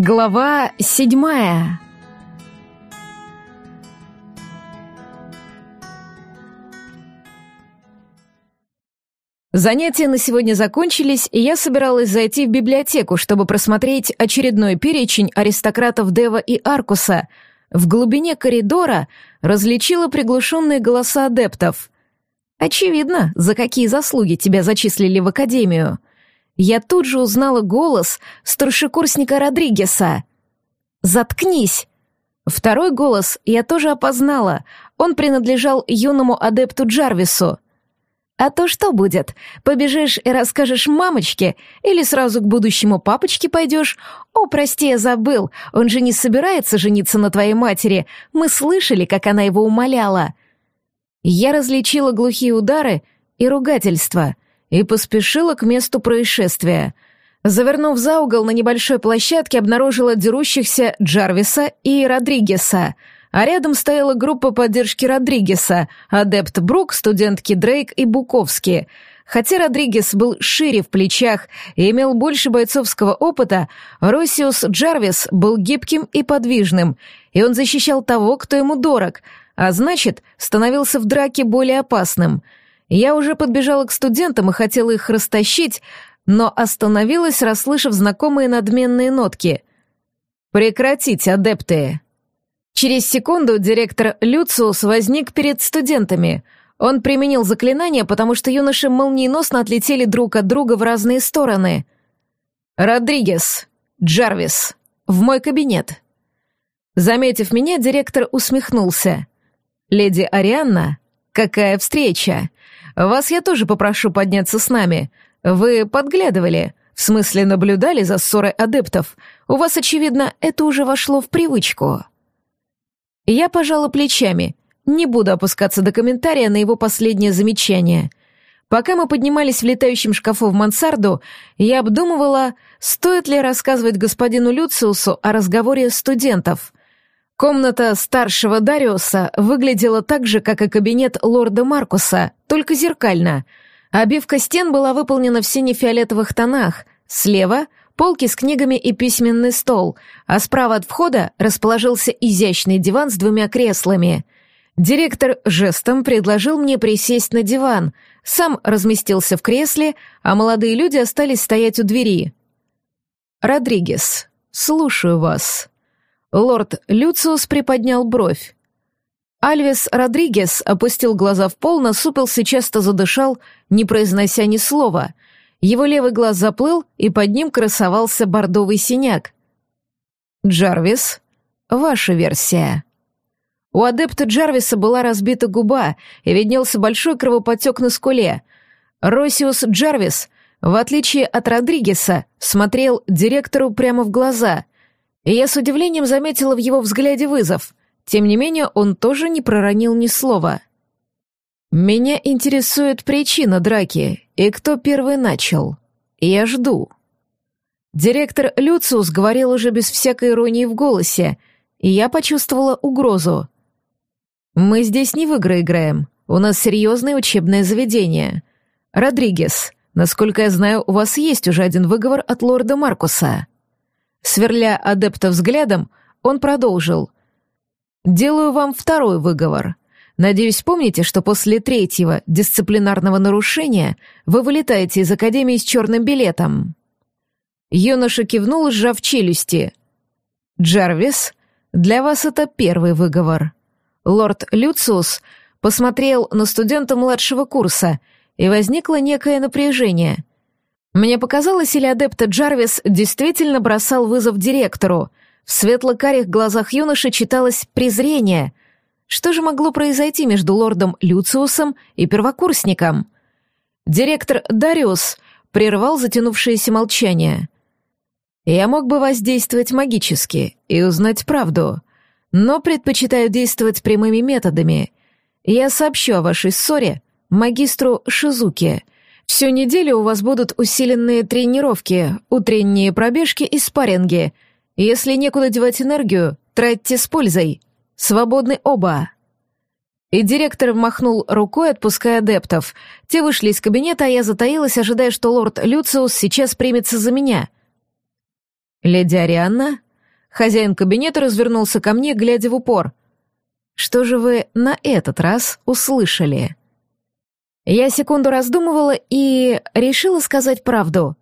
Глава седьмая. Занятия на сегодня закончились, и я собиралась зайти в библиотеку, чтобы просмотреть очередной перечень аристократов Дева и Аркуса. В глубине коридора различила приглушенные голоса адептов. Очевидно, за какие заслуги тебя зачислили в академию я тут же узнала голос старшекурсника Родригеса. «Заткнись!» Второй голос я тоже опознала. Он принадлежал юному адепту Джарвису. «А то что будет? Побежишь и расскажешь мамочке? Или сразу к будущему папочке пойдешь? О, прости, я забыл. Он же не собирается жениться на твоей матери. Мы слышали, как она его умоляла». Я различила глухие удары и ругательства — и поспешила к месту происшествия. Завернув за угол на небольшой площадке, обнаружила дерущихся Джарвиса и Родригеса, а рядом стояла группа поддержки Родригеса, адепт Брук, студентки Дрейк и Буковски. Хотя Родригес был шире в плечах и имел больше бойцовского опыта, Росиус Джарвис был гибким и подвижным, и он защищал того, кто ему дорог, а значит, становился в драке более опасным — я уже подбежала к студентам и хотела их растащить, но остановилась, расслышав знакомые надменные нотки. «Прекратить, адепты!» Через секунду директор Люциус возник перед студентами. Он применил заклинание, потому что юноши молниеносно отлетели друг от друга в разные стороны. «Родригес! Джарвис! В мой кабинет!» Заметив меня, директор усмехнулся. «Леди Арианна, какая встреча! Вас я тоже попрошу подняться с нами. Вы подглядывали, в смысле наблюдали за ссорой адептов. У вас, очевидно, это уже вошло в привычку». Я пожала плечами. Не буду опускаться до комментария на его последнее замечание. Пока мы поднимались в летающем шкафу в мансарду, я обдумывала, стоит ли рассказывать господину Люциусу о разговоре студентов. Комната старшего Дариуса выглядела так же, как и кабинет лорда Маркуса, только зеркально. Обивка стен была выполнена в сине-фиолетовых тонах. Слева — полки с книгами и письменный стол, а справа от входа расположился изящный диван с двумя креслами. Директор жестом предложил мне присесть на диван, сам разместился в кресле, а молодые люди остались стоять у двери. «Родригес, слушаю вас», Лорд Люциус приподнял бровь. Альвис Родригес опустил глаза в пол, насупился, часто задышал, не произнося ни слова. Его левый глаз заплыл, и под ним красовался бордовый синяк. «Джарвис, ваша версия». У адепта Джарвиса была разбита губа, и виднелся большой кровоподтек на скуле. Росиус Джарвис, в отличие от Родригеса, смотрел директору прямо в глаза — и я с удивлением заметила в его взгляде вызов. Тем не менее, он тоже не проронил ни слова. «Меня интересует причина драки и кто первый начал. Я жду». Директор Люциус говорил уже без всякой иронии в голосе, и я почувствовала угрозу. «Мы здесь не в игры играем. У нас серьезное учебное заведение. Родригес, насколько я знаю, у вас есть уже один выговор от лорда Маркуса». Сверля адепта взглядом, он продолжил. «Делаю вам второй выговор. Надеюсь, помните, что после третьего дисциплинарного нарушения вы вылетаете из Академии с черным билетом». Юноша кивнул, сжав челюсти. «Джарвис, для вас это первый выговор». Лорд Люциус посмотрел на студента младшего курса, и возникло некое напряжение. Мне показалось, или адепта Джарвис действительно бросал вызов директору. В светло-карих глазах юноши читалось презрение. Что же могло произойти между лордом Люциусом и первокурсником? Директор Дариус прервал затянувшееся молчание. «Я мог бы воздействовать магически и узнать правду, но предпочитаю действовать прямыми методами. Я сообщу о вашей ссоре магистру Шизуке», Всю неделю у вас будут усиленные тренировки, утренние пробежки и спарринги. Если некуда девать энергию, тратьте с пользой. Свободны оба». И директор махнул рукой, отпуская адептов. Те вышли из кабинета, а я затаилась, ожидая, что лорд Люциус сейчас примется за меня. «Леди Арианна, Хозяин кабинета развернулся ко мне, глядя в упор. «Что же вы на этот раз услышали?» Я секунду раздумывала и решила сказать правду.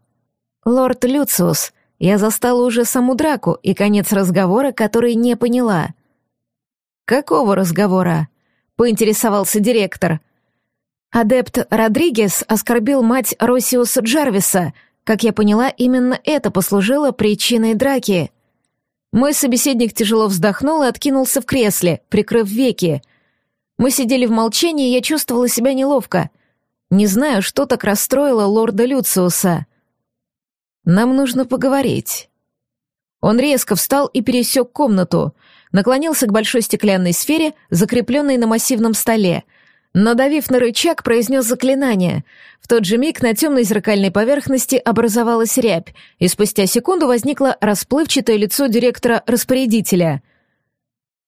«Лорд Люциус, я застала уже саму драку и конец разговора, который не поняла». «Какого разговора?» — поинтересовался директор. Адепт Родригес оскорбил мать Росиуса Джарвиса. Как я поняла, именно это послужило причиной драки. Мой собеседник тяжело вздохнул и откинулся в кресле, прикрыв веки. Мы сидели в молчании, и я чувствовала себя неловко. Не знаю, что так расстроило лорда Люциуса. «Нам нужно поговорить». Он резко встал и пересек комнату, наклонился к большой стеклянной сфере, закрепленной на массивном столе — Надавив на рычаг, произнес заклинание. В тот же миг на темной зеркальной поверхности образовалась рябь, и спустя секунду возникло расплывчатое лицо директора-распорядителя.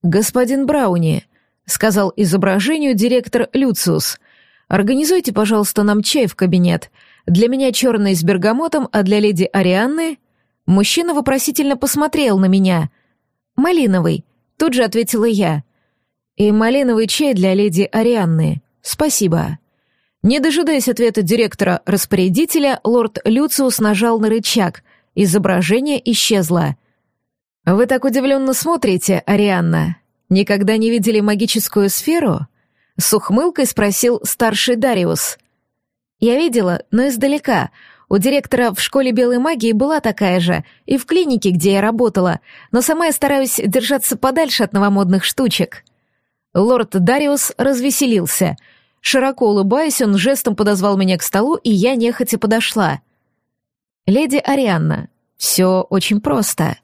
«Господин Брауни», — сказал изображению директор Люциус, — «организуйте, пожалуйста, нам чай в кабинет. Для меня черный с бергамотом, а для леди Арианны...» Мужчина вопросительно посмотрел на меня. «Малиновый», — тут же ответила я и малиновый чай для леди Арианны. Спасибо». Не дожидаясь ответа директора-распорядителя, лорд Люциус нажал на рычаг. Изображение исчезло. «Вы так удивленно смотрите, Арианна. Никогда не видели магическую сферу?» С ухмылкой спросил старший Дариус. «Я видела, но издалека. У директора в школе белой магии была такая же, и в клинике, где я работала, но сама я стараюсь держаться подальше от новомодных штучек». Лорд Дариус развеселился. Широко улыбаясь, он жестом подозвал меня к столу, и я нехотя подошла. «Леди Арианна, все очень просто».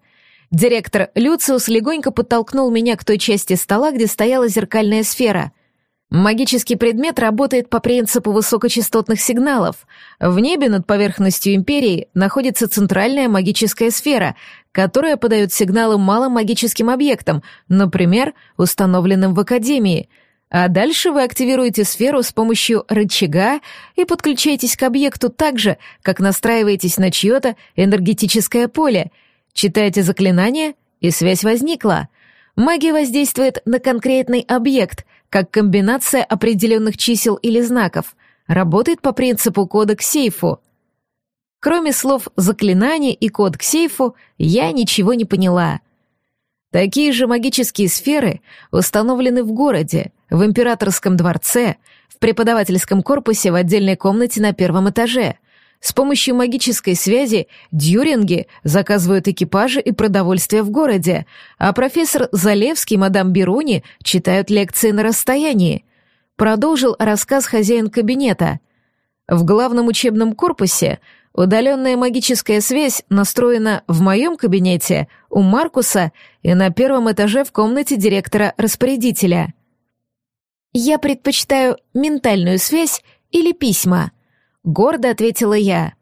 Директор Люциус легонько подтолкнул меня к той части стола, где стояла зеркальная сфера — Магический предмет работает по принципу высокочастотных сигналов. В небе над поверхностью Империи находится центральная магическая сфера, которая подает сигналы малым магическим объектам, например, установленным в Академии. А дальше вы активируете сферу с помощью рычага и подключаетесь к объекту так же, как настраиваетесь на чье-то энергетическое поле. Читаете заклинание, и связь возникла. Магия воздействует на конкретный объект — как комбинация определенных чисел или знаков, работает по принципу кода к сейфу. Кроме слов «заклинание» и «код к сейфу» я ничего не поняла. Такие же магические сферы установлены в городе, в императорском дворце, в преподавательском корпусе в отдельной комнате на первом этаже. С помощью магической связи дьюринги заказывают экипажи и продовольствие в городе, а профессор Залевский и мадам Беруни читают лекции на расстоянии. Продолжил рассказ хозяин кабинета. В главном учебном корпусе удаленная магическая связь настроена в моем кабинете, у Маркуса и на первом этаже в комнате директора-распорядителя. Я предпочитаю ментальную связь или письма — Гордо ответила я.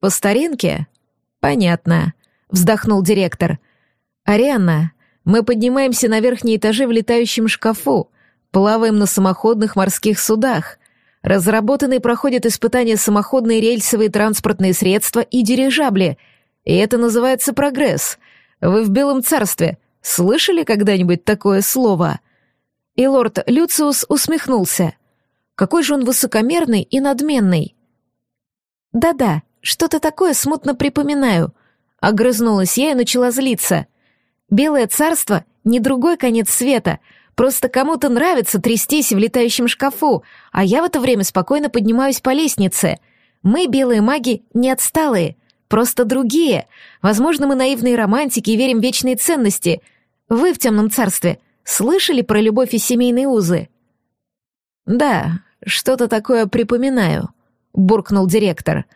«По старинке?» «Понятно», — вздохнул директор. «Арианна, мы поднимаемся на верхние этажи в летающем шкафу, плаваем на самоходных морских судах. Разработаны и проходят испытания самоходные рельсовые транспортные средства и дирижабли. И это называется прогресс. Вы в Белом царстве. Слышали когда-нибудь такое слово?» И лорд Люциус усмехнулся — какой же он высокомерный и надменный. Да-да, что-то такое смутно припоминаю. Огрызнулась я и начала злиться. Белое царство — не другой конец света. Просто кому-то нравится трястись в летающем шкафу, а я в это время спокойно поднимаюсь по лестнице. Мы, белые маги, не отсталые, просто другие. Возможно, мы наивные романтики и верим в вечные ценности. Вы в темном царстве слышали про любовь и семейные узы? Да, что-то такое припоминаю», — буркнул директор.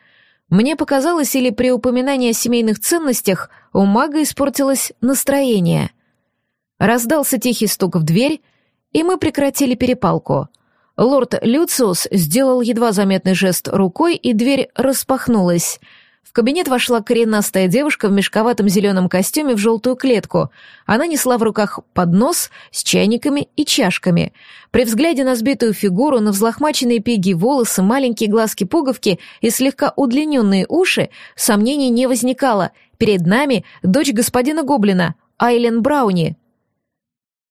«Мне показалось, или при упоминании о семейных ценностях у мага испортилось настроение». Раздался тихий стук в дверь, и мы прекратили перепалку. Лорд Люциус сделал едва заметный жест рукой, и дверь распахнулась — в кабинет вошла коренастая девушка в мешковатом зеленом костюме в желтую клетку. Она несла в руках поднос с чайниками и чашками. При взгляде на сбитую фигуру, на взлохмаченные пиги волосы, маленькие глазки-пуговки и слегка удлиненные уши, сомнений не возникало. Перед нами дочь господина Гоблина, Айлен Брауни».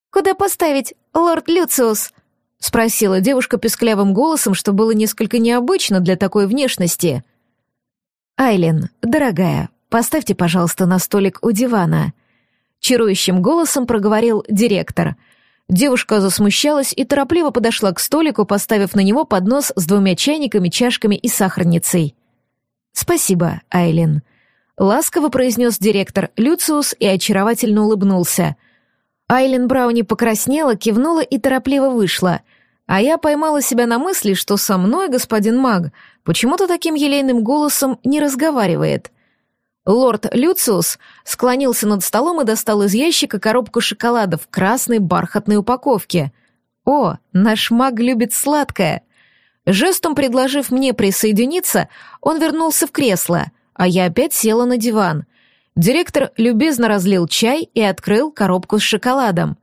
«Куда поставить, лорд Люциус?» — спросила девушка песклявым голосом, что было несколько необычно для такой внешности. «Айлен, дорогая, поставьте, пожалуйста, на столик у дивана», — чарующим голосом проговорил директор. Девушка засмущалась и торопливо подошла к столику, поставив на него поднос с двумя чайниками, чашками и сахарницей. «Спасибо, Айлен», — ласково произнес директор Люциус и очаровательно улыбнулся — Айлен Брауни покраснела, кивнула и торопливо вышла, а я поймала себя на мысли, что со мной господин маг почему-то таким елейным голосом не разговаривает. Лорд Люциус склонился над столом и достал из ящика коробку шоколада в красной бархатной упаковке. «О, наш маг любит сладкое!» Жестом предложив мне присоединиться, он вернулся в кресло, а я опять села на диван — Директор любезно разлил чай и открыл коробку с шоколадом.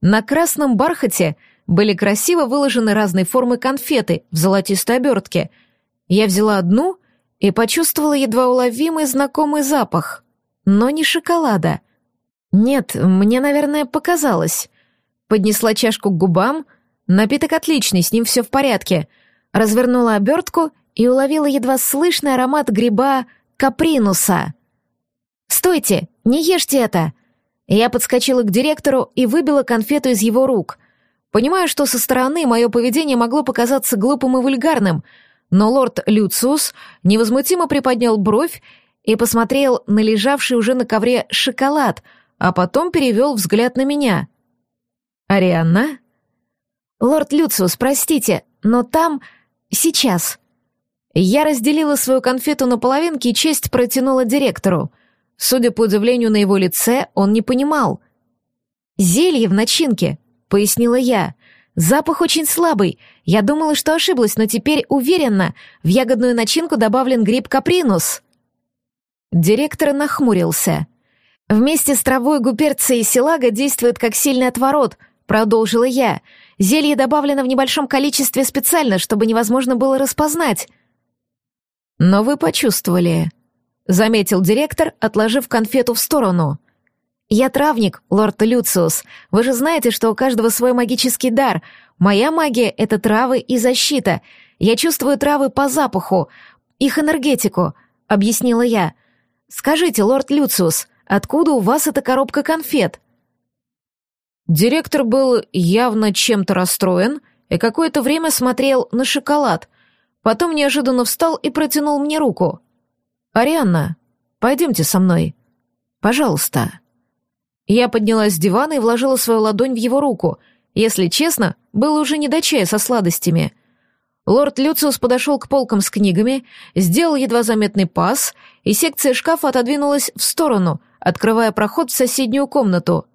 На красном бархате были красиво выложены разной формы конфеты в золотистой обертке. Я взяла одну и почувствовала едва уловимый знакомый запах, но не шоколада. Нет, мне, наверное, показалось. Поднесла чашку к губам, напиток отличный, с ним все в порядке. Развернула обертку и уловила едва слышный аромат гриба капринуса — «Стойте! Не ешьте это!» Я подскочила к директору и выбила конфету из его рук. Понимаю, что со стороны мое поведение могло показаться глупым и вульгарным, но лорд Люциус невозмутимо приподнял бровь и посмотрел на лежавший уже на ковре шоколад, а потом перевел взгляд на меня. «Арианна?» «Лорд Люциус, простите, но там... сейчас...» Я разделила свою конфету на половинки и честь протянула директору — Судя по удивлению на его лице, он не понимал. «Зелье в начинке», — пояснила я. «Запах очень слабый. Я думала, что ошиблась, но теперь уверена, в ягодную начинку добавлен гриб капринус». Директор нахмурился. «Вместе с травой гуперция и селага действует как сильный отворот», — продолжила я. «Зелье добавлено в небольшом количестве специально, чтобы невозможно было распознать». «Но вы почувствовали», заметил директор, отложив конфету в сторону. «Я травник, лорд Люциус. Вы же знаете, что у каждого свой магический дар. Моя магия — это травы и защита. Я чувствую травы по запаху, их энергетику», — объяснила я. «Скажите, лорд Люциус, откуда у вас эта коробка конфет?» Директор был явно чем-то расстроен и какое-то время смотрел на шоколад. Потом неожиданно встал и протянул мне руку. «Арианна, пойдемте со мной. Пожалуйста». Я поднялась с дивана и вложила свою ладонь в его руку. Если честно, было уже не до чая со сладостями. Лорд Люциус подошел к полкам с книгами, сделал едва заметный пас, и секция шкафа отодвинулась в сторону, открывая проход в соседнюю комнату.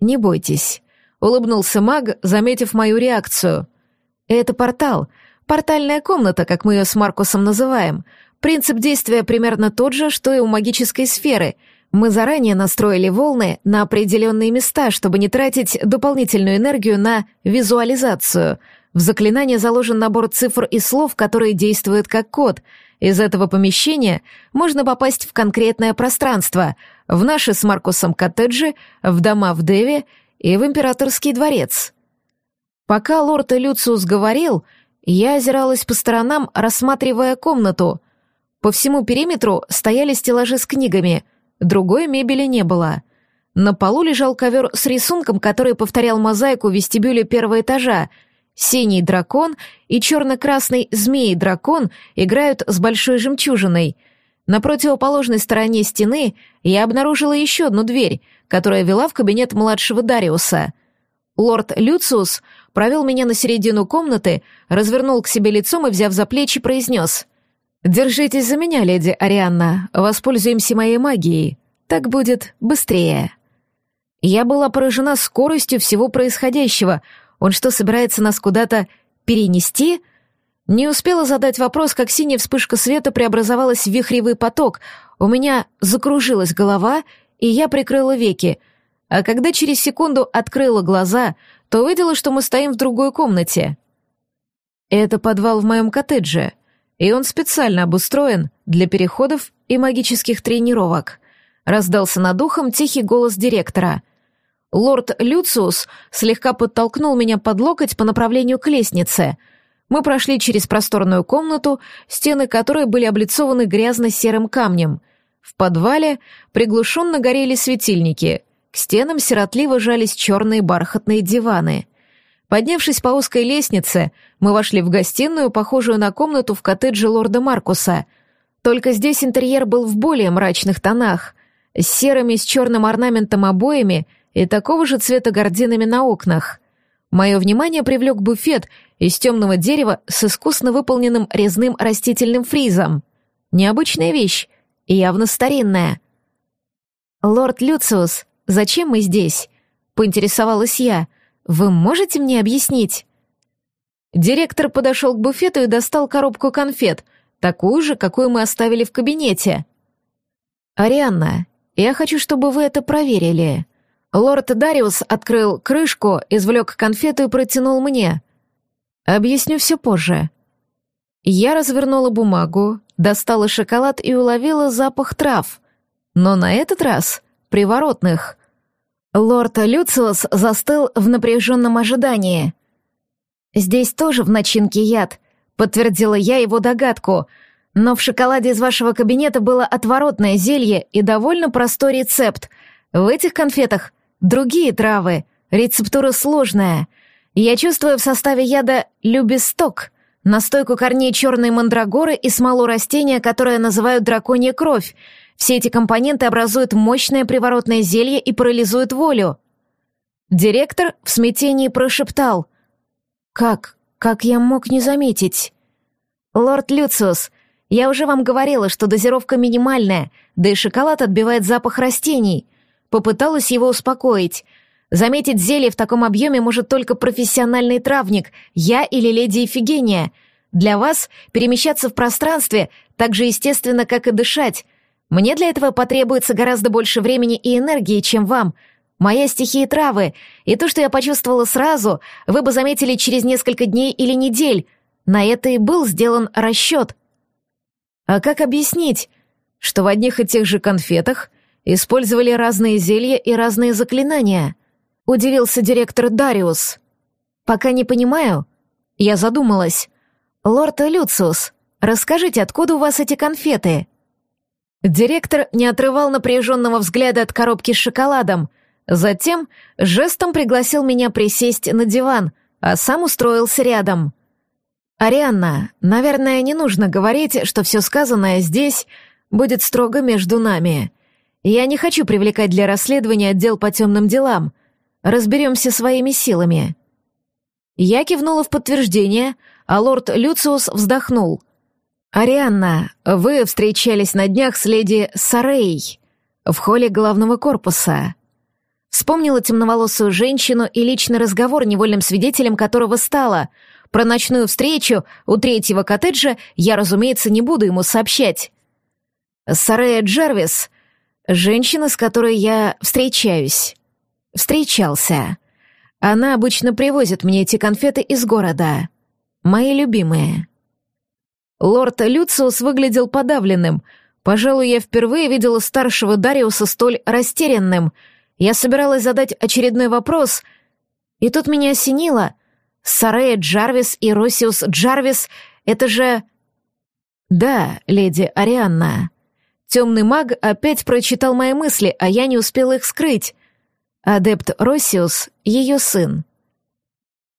«Не бойтесь», — улыбнулся маг, заметив мою реакцию. «Это портал, портальная комната, как мы ее с Маркусом называем. Принцип действия примерно тот же, что и у магической сферы. Мы заранее настроили волны на определенные места, чтобы не тратить дополнительную энергию на визуализацию. В заклинании заложен набор цифр и слов, которые действуют как код. Из этого помещения можно попасть в конкретное пространство, в наши с Маркусом коттеджи, в дома в Деве и в императорский дворец. Пока лорд Люциус говорил, я озиралась по сторонам, рассматривая комнату. По всему периметру стояли стеллажи с книгами, другой мебели не было. На полу лежал ковер с рисунком, который повторял мозаику вестибюля первого этажа. Синий дракон и черно-красный змей-дракон играют с большой жемчужиной. На противоположной стороне стены я обнаружила еще одну дверь, которая вела в кабинет младшего Дариуса. Лорд Люциус провел меня на середину комнаты, развернул к себе лицом и, взяв за плечи, произнес — «Держитесь за меня, леди Арианна. Воспользуемся моей магией. Так будет быстрее». Я была поражена скоростью всего происходящего. Он что, собирается нас куда-то перенести? Не успела задать вопрос, как синяя вспышка света преобразовалась в вихревый поток. У меня закружилась голова, и я прикрыла веки. А когда через секунду открыла глаза, то увидела, что мы стоим в другой комнате. «Это подвал в моем коттедже», и он специально обустроен для переходов и магических тренировок. — раздался над ухом тихий голос директора. Лорд Люциус слегка подтолкнул меня под локоть по направлению к лестнице. Мы прошли через просторную комнату, стены которой были облицованы грязно-серым камнем. В подвале приглушенно горели светильники. К стенам сиротливо жались черные бархатные диваны — Поднявшись по узкой лестнице, мы вошли в гостиную, похожую на комнату в коттедже лорда Маркуса. Только здесь интерьер был в более мрачных тонах, с серыми с черным орнаментом обоями и такого же цвета гардинами на окнах. Мое внимание привлек буфет из темного дерева с искусно выполненным резным растительным фризом. Необычная вещь и явно старинная. «Лорд Люциус, зачем мы здесь?» — поинтересовалась я — вы можете мне объяснить?» Директор подошел к буфету и достал коробку конфет, такую же, какую мы оставили в кабинете. «Арианна, я хочу, чтобы вы это проверили». Лорд Дариус открыл крышку, извлек конфету и протянул мне. «Объясню все позже». Я развернула бумагу, достала шоколад и уловила запах трав. Но на этот раз приворотных — Лорд Люциус застыл в напряженном ожидании. «Здесь тоже в начинке яд», — подтвердила я его догадку, «но в шоколаде из вашего кабинета было отворотное зелье и довольно простой рецепт. В этих конфетах другие травы, рецептура сложная. Я чувствую в составе яда любисток, настойку корней черной мандрагоры и смолу растения, которое называют драконья кровь, все эти компоненты образуют мощное приворотное зелье и парализуют волю. Директор в смятении прошептал. «Как? Как я мог не заметить?» «Лорд Люциус, я уже вам говорила, что дозировка минимальная, да и шоколад отбивает запах растений». Попыталась его успокоить. Заметить зелье в таком объеме может только профессиональный травник, я или леди Эфигения. Для вас перемещаться в пространстве так же естественно, как и дышать. Мне для этого потребуется гораздо больше времени и энергии, чем вам. Моя стихия травы, и то, что я почувствовала сразу, вы бы заметили через несколько дней или недель. На это и был сделан расчет. А как объяснить, что в одних и тех же конфетах использовали разные зелья и разные заклинания? Удивился директор Дариус. Пока не понимаю. Я задумалась. Лорд Люциус, расскажите, откуда у вас эти конфеты? Директор не отрывал напряженного взгляда от коробки с шоколадом. Затем жестом пригласил меня присесть на диван, а сам устроился рядом. «Арианна, наверное, не нужно говорить, что все сказанное здесь будет строго между нами. Я не хочу привлекать для расследования отдел по темным делам. Разберемся своими силами». Я кивнула в подтверждение, а лорд Люциус вздохнул — «Арианна, вы встречались на днях с леди Сарей в холле главного корпуса». Вспомнила темноволосую женщину и личный разговор, невольным свидетелем которого стала. Про ночную встречу у третьего коттеджа я, разумеется, не буду ему сообщать. Сарея Джервис — женщина, с которой я встречаюсь. Встречался. Она обычно привозит мне эти конфеты из города. Мои любимые. Лорд Люциус выглядел подавленным. Пожалуй, я впервые видела старшего Дариуса столь растерянным. Я собиралась задать очередной вопрос, и тут меня осенило. Сарея Джарвис и Росиус Джарвис — это же... Да, леди Арианна. Темный маг опять прочитал мои мысли, а я не успела их скрыть. Адепт Росиус — ее сын.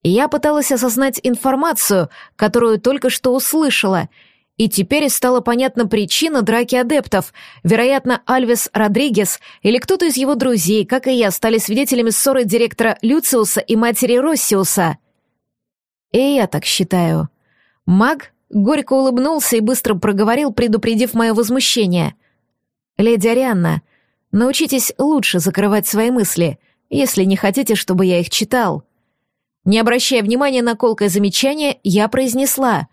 Я пыталась осознать информацию, которую только что услышала, и теперь стала понятна причина драки адептов. Вероятно, Альвес Родригес или кто-то из его друзей, как и я, стали свидетелями ссоры директора Люциуса и матери Россиуса. И я так считаю. Маг горько улыбнулся и быстро проговорил, предупредив мое возмущение. «Леди Арианна, научитесь лучше закрывать свои мысли, если не хотите, чтобы я их читал». Не обращая внимания на колкое замечание, я произнесла.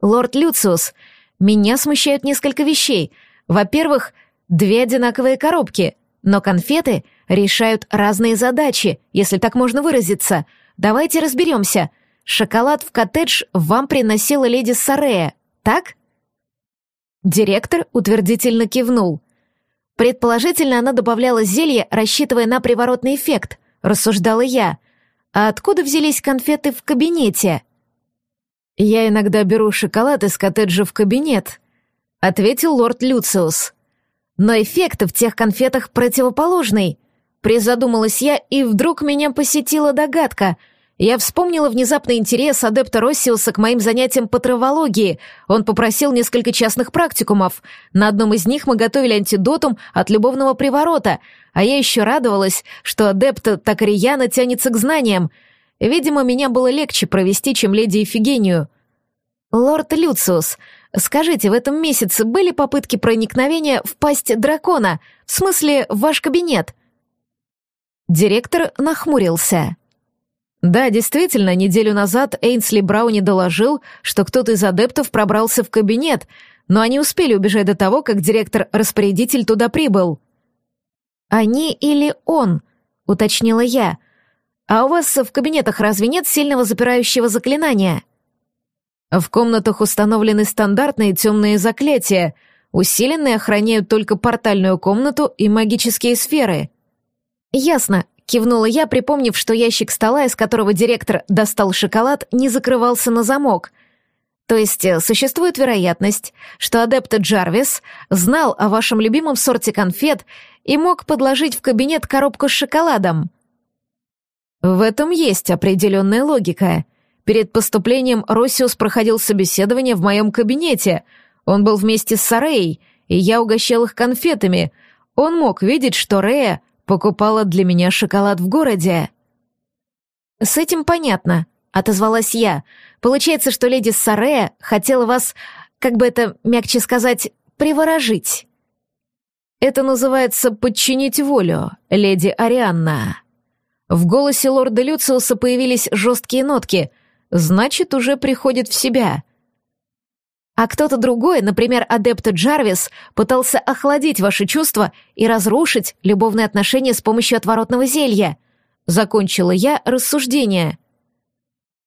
«Лорд Люциус, меня смущают несколько вещей. Во-первых, две одинаковые коробки, но конфеты решают разные задачи, если так можно выразиться. Давайте разберемся. Шоколад в коттедж вам приносила леди Сарея, так?» Директор утвердительно кивнул. Предположительно, она добавляла зелье, рассчитывая на приворотный эффект, рассуждала я. А откуда взялись конфеты в кабинете? Я иногда беру шоколад из коттеджа в кабинет, ответил лорд Люциус. Но эффект в тех конфетах противоположный. Призадумалась я, и вдруг меня посетила догадка — я вспомнила внезапный интерес адепта Россиуса к моим занятиям по травологии. Он попросил несколько частных практикумов. На одном из них мы готовили антидотум от любовного приворота, а я еще радовалась, что адепт так рьяно тянется к знаниям. Видимо, меня было легче провести, чем леди Эфигению. «Лорд Люциус, скажите, в этом месяце были попытки проникновения в пасть дракона? В смысле, в ваш кабинет?» Директор нахмурился. Да, действительно, неделю назад Эйнсли Брауни доложил, что кто-то из адептов пробрался в кабинет, но они успели убежать до того, как директор-распорядитель туда прибыл. «Они или он?» — уточнила я. «А у вас в кабинетах разве нет сильного запирающего заклинания?» В комнатах установлены стандартные темные заклятия, усиленные охраняют только портальную комнату и магические сферы. «Ясно. Кивнула я, припомнив, что ящик стола, из которого директор достал шоколад, не закрывался на замок. То есть э, существует вероятность, что адепт Джарвис знал о вашем любимом сорте конфет и мог подложить в кабинет коробку с шоколадом. В этом есть определенная логика. Перед поступлением Россиус проходил собеседование в моем кабинете. Он был вместе с Сарей, и я угощал их конфетами. Он мог видеть, что Рея покупала для меня шоколад в городе». «С этим понятно», — отозвалась я. «Получается, что леди Сарея хотела вас, как бы это мягче сказать, приворожить». «Это называется подчинить волю, леди Арианна». В голосе лорда Люциуса появились жесткие нотки. «Значит, уже приходит в себя». А кто-то другой, например, адепт Джарвис, пытался охладить ваши чувства и разрушить любовные отношения с помощью отворотного зелья. Закончила я рассуждение.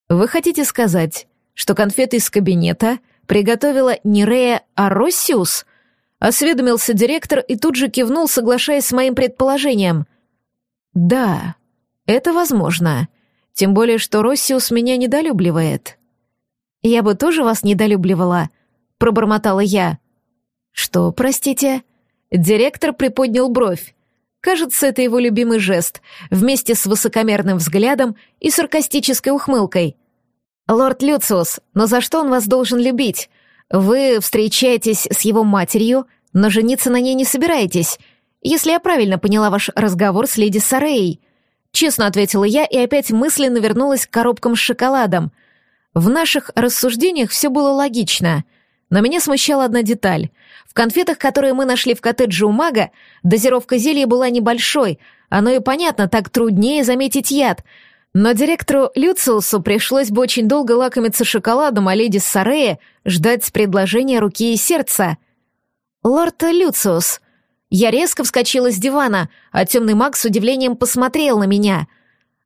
Вы хотите сказать, что конфеты из кабинета приготовила не Рея, а Россиус? Осведомился директор и тут же кивнул, соглашаясь с моим предположением. Да, это возможно. Тем более, что Россиус меня недолюбливает. Я бы тоже вас недолюбливала, — пробормотала я. «Что, простите?» Директор приподнял бровь. Кажется, это его любимый жест, вместе с высокомерным взглядом и саркастической ухмылкой. «Лорд Люциус, но за что он вас должен любить? Вы встречаетесь с его матерью, но жениться на ней не собираетесь, если я правильно поняла ваш разговор с леди Сарей. Честно ответила я и опять мысленно вернулась к коробкам с шоколадом. В наших рассуждениях все было логично — но меня смущала одна деталь. В конфетах, которые мы нашли в коттедже у мага, дозировка зелья была небольшой, оно и понятно, так труднее заметить яд. Но директору Люциусу пришлось бы очень долго лакомиться шоколадом, а леди Сарея ждать предложения руки и сердца. «Лорд Люциус», я резко вскочила с дивана, а темный маг с удивлением посмотрел на меня.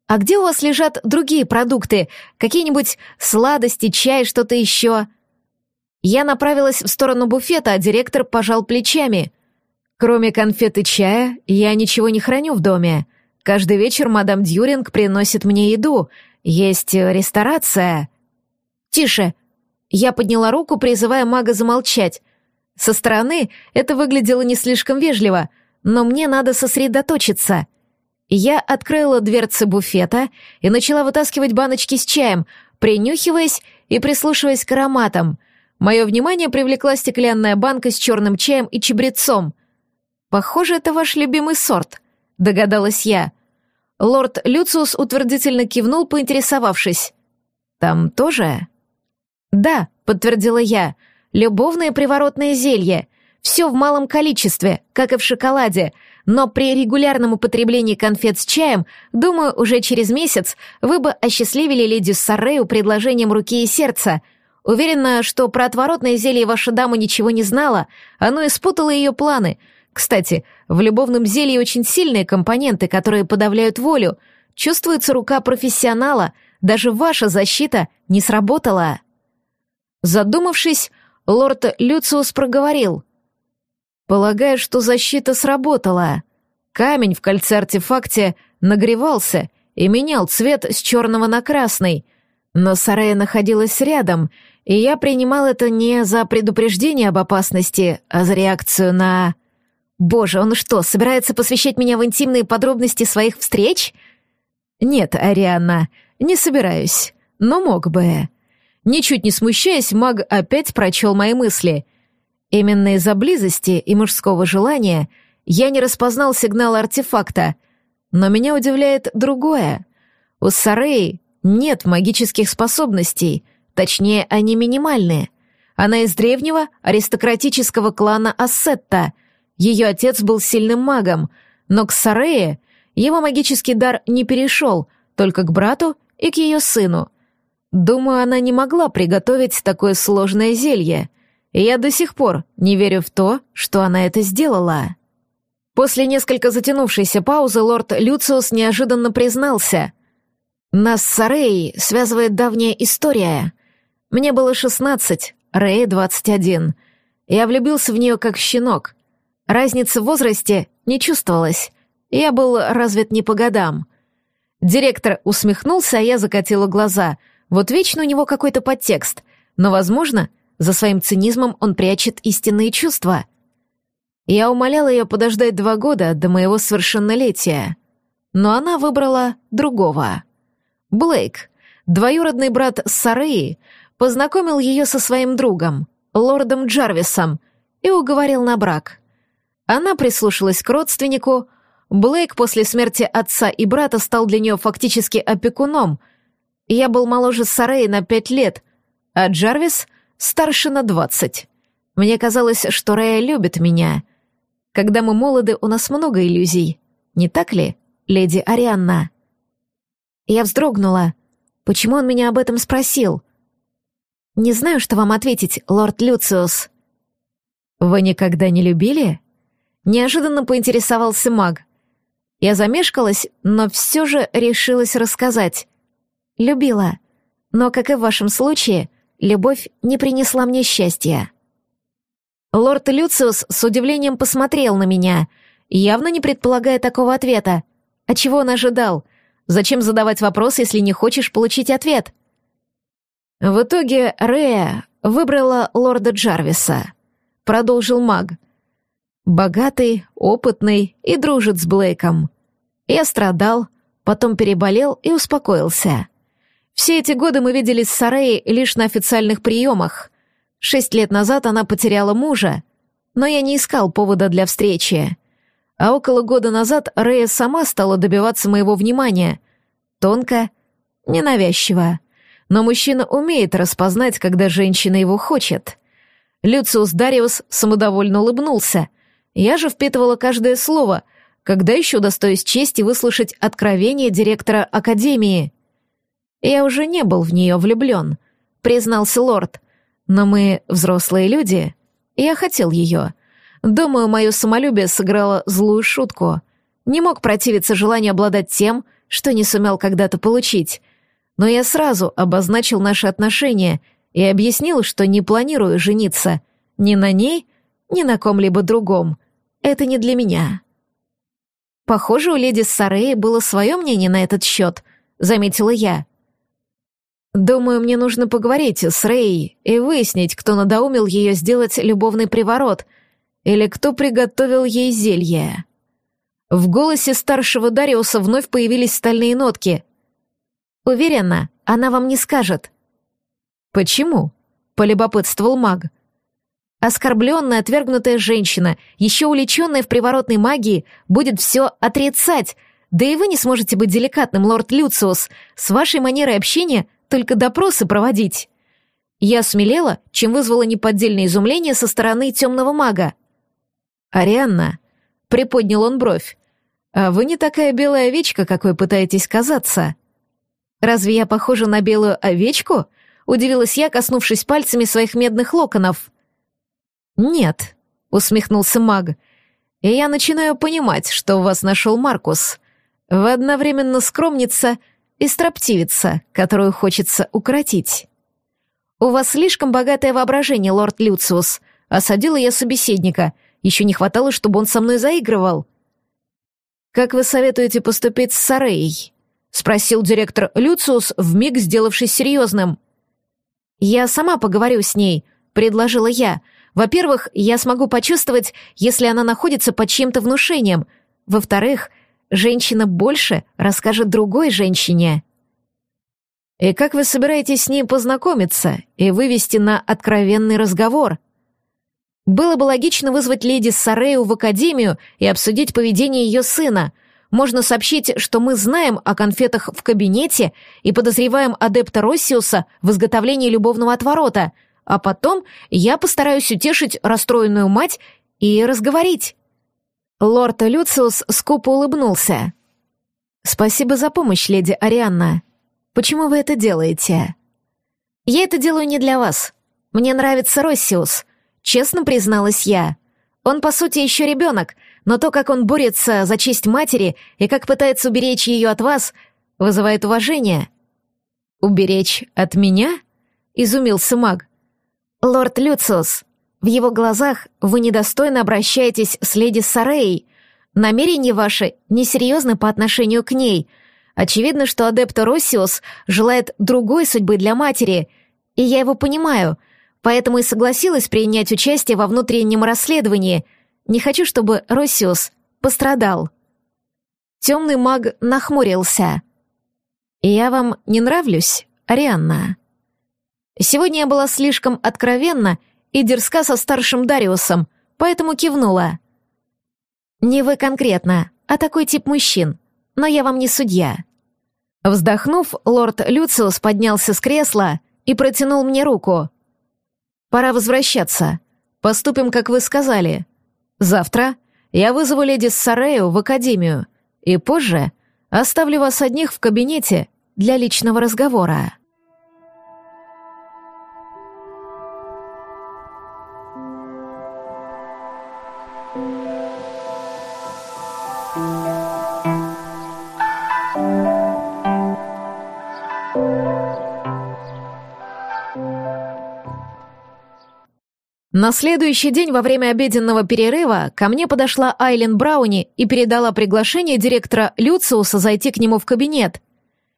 «А где у вас лежат другие продукты? Какие-нибудь сладости, чай, что-то еще?» Я направилась в сторону буфета, а директор пожал плечами. Кроме конфет и чая, я ничего не храню в доме. Каждый вечер мадам Дьюринг приносит мне еду. Есть ресторация. Тише. Я подняла руку, призывая мага замолчать. Со стороны это выглядело не слишком вежливо, но мне надо сосредоточиться. Я открыла дверцы буфета и начала вытаскивать баночки с чаем, принюхиваясь и прислушиваясь к ароматам. Мое внимание привлекла стеклянная банка с черным чаем и чабрецом. «Похоже, это ваш любимый сорт», — догадалась я. Лорд Люциус утвердительно кивнул, поинтересовавшись. «Там тоже?» «Да», — подтвердила я, — «любовное приворотное зелье. Все в малом количестве, как и в шоколаде, но при регулярном употреблении конфет с чаем, думаю, уже через месяц вы бы осчастливили леди Саррею предложением руки и сердца — Уверена, что про отворотное зелье ваша дама ничего не знала, оно испутало ее планы. Кстати, в любовном зелье очень сильные компоненты, которые подавляют волю. Чувствуется рука профессионала, даже ваша защита не сработала. Задумавшись, лорд Люциус проговорил. Полагаю, что защита сработала. Камень в кольце-артефакте нагревался и менял цвет с черного на красный. Но Сарая находилась рядом, и я принимал это не за предупреждение об опасности, а за реакцию на... Боже, он что, собирается посвящать меня в интимные подробности своих встреч? Нет, Арианна, не собираюсь, но мог бы. Ничуть не смущаясь, маг опять прочел мои мысли — Именно из-за близости и мужского желания я не распознал сигнал артефакта, но меня удивляет другое. У Сареи нет магических способностей, точнее, они минимальные. Она из древнего аристократического клана Ассетта. Ее отец был сильным магом, но к Сарее его магический дар не перешел, только к брату и к ее сыну. Думаю, она не могла приготовить такое сложное зелье и я до сих пор не верю в то, что она это сделала. После несколько затянувшейся паузы лорд Люциус неожиданно признался. «Нас с Рэй связывает давняя история. Мне было шестнадцать, Рэй двадцать один. Я влюбился в нее как щенок. Разницы в возрасте не чувствовалась. Я был развит не по годам». Директор усмехнулся, а я закатила глаза. Вот вечно у него какой-то подтекст. Но, возможно, за своим цинизмом он прячет истинные чувства. Я умоляла ее подождать два года до моего совершеннолетия, но она выбрала другого. Блейк, двоюродный брат Сареи, познакомил ее со своим другом, лордом Джарвисом, и уговорил на брак. Она прислушалась к родственнику, Блейк после смерти отца и брата стал для нее фактически опекуном. Я был моложе Сареи на пять лет, а Джарвис старше на двадцать. Мне казалось, что Рэя любит меня. Когда мы молоды, у нас много иллюзий. Не так ли, леди Арианна? Я вздрогнула. Почему он меня об этом спросил? Не знаю, что вам ответить, лорд Люциус. Вы никогда не любили? Неожиданно поинтересовался маг. Я замешкалась, но все же решилась рассказать. Любила. Но, как и в вашем случае, Любовь не принесла мне счастья. Лорд Люциус с удивлением посмотрел на меня, явно не предполагая такого ответа. А чего он ожидал? Зачем задавать вопрос, если не хочешь получить ответ? В итоге Рея выбрала лорда Джарвиса. Продолжил маг. Богатый, опытный и дружит с Блейком. Я страдал, потом переболел и успокоился. Все эти годы мы виделись с Сареей лишь на официальных приемах. Шесть лет назад она потеряла мужа, но я не искал повода для встречи. А около года назад Рея сама стала добиваться моего внимания. Тонко, ненавязчиво. Но мужчина умеет распознать, когда женщина его хочет. Люциус Дариус самодовольно улыбнулся. Я же впитывала каждое слово, когда еще достоюсь чести выслушать откровение директора Академии. Я уже не был в нее влюблен, признался лорд. Но мы взрослые люди. Я хотел ее. Думаю, мое самолюбие сыграло злую шутку. Не мог противиться желанию обладать тем, что не сумел когда-то получить. Но я сразу обозначил наши отношения и объяснил, что не планирую жениться ни на ней, ни на ком-либо другом. Это не для меня. Похоже, у леди Сареи было свое мнение на этот счет, заметила я. Думаю, мне нужно поговорить с Рэй и выяснить, кто надоумил ее сделать любовный приворот или кто приготовил ей зелье. В голосе старшего Дариуса вновь появились стальные нотки. «Уверена, она вам не скажет». «Почему?» — полюбопытствовал маг. Оскорбленная, отвергнутая женщина, еще уличенная в приворотной магии, будет все отрицать. Да и вы не сможете быть деликатным, лорд Люциус. С вашей манерой общения только допросы проводить. Я смелела, чем вызвало неподдельное изумление со стороны темного мага. «Арианна», — приподнял он бровь, — «а вы не такая белая овечка, какой пытаетесь казаться». «Разве я похожа на белую овечку?» — удивилась я, коснувшись пальцами своих медных локонов. «Нет», — усмехнулся маг, — «и я начинаю понимать, что у вас нашел Маркус. Вы одновременно скромница — и строптивица, которую хочется укротить. «У вас слишком богатое воображение, лорд Люциус», — осадила я собеседника. Еще не хватало, чтобы он со мной заигрывал. «Как вы советуете поступить с Сарей?» — спросил директор Люциус, вмиг сделавшись серьезным. «Я сама поговорю с ней», — предложила я. «Во-первых, я смогу почувствовать, если она находится под чьим-то внушением. Во-вторых, женщина больше расскажет другой женщине». «И как вы собираетесь с ней познакомиться и вывести на откровенный разговор?» Было бы логично вызвать леди Сарею в академию и обсудить поведение ее сына. Можно сообщить, что мы знаем о конфетах в кабинете и подозреваем адепта Россиуса в изготовлении любовного отворота, а потом я постараюсь утешить расстроенную мать и разговорить. Лорд Люциус скупо улыбнулся. «Спасибо за помощь, леди Арианна. Почему вы это делаете?» «Я это делаю не для вас. Мне нравится Россиус», — честно призналась я. «Он, по сути, еще ребенок, но то, как он борется за честь матери и как пытается уберечь ее от вас, вызывает уважение». «Уберечь от меня?» — изумился маг. «Лорд Люциус, в его глазах вы недостойно обращаетесь с леди Сарей. Намерения ваши несерьезны по отношению к ней — Очевидно, что адепт Россиус желает другой судьбы для матери, и я его понимаю, поэтому и согласилась принять участие во внутреннем расследовании. Не хочу, чтобы Россиус пострадал. Темный маг нахмурился. «Я вам не нравлюсь, Арианна?» Сегодня я была слишком откровенна и дерзка со старшим Дариусом, поэтому кивнула. «Не вы конкретно, а такой тип мужчин», но я вам не судья». Вздохнув, лорд Люциус поднялся с кресла и протянул мне руку. «Пора возвращаться. Поступим, как вы сказали. Завтра я вызову леди Сарею в академию, и позже оставлю вас одних в кабинете для личного разговора». На следующий день во время обеденного перерыва ко мне подошла Айлен Брауни и передала приглашение директора Люциуса зайти к нему в кабинет.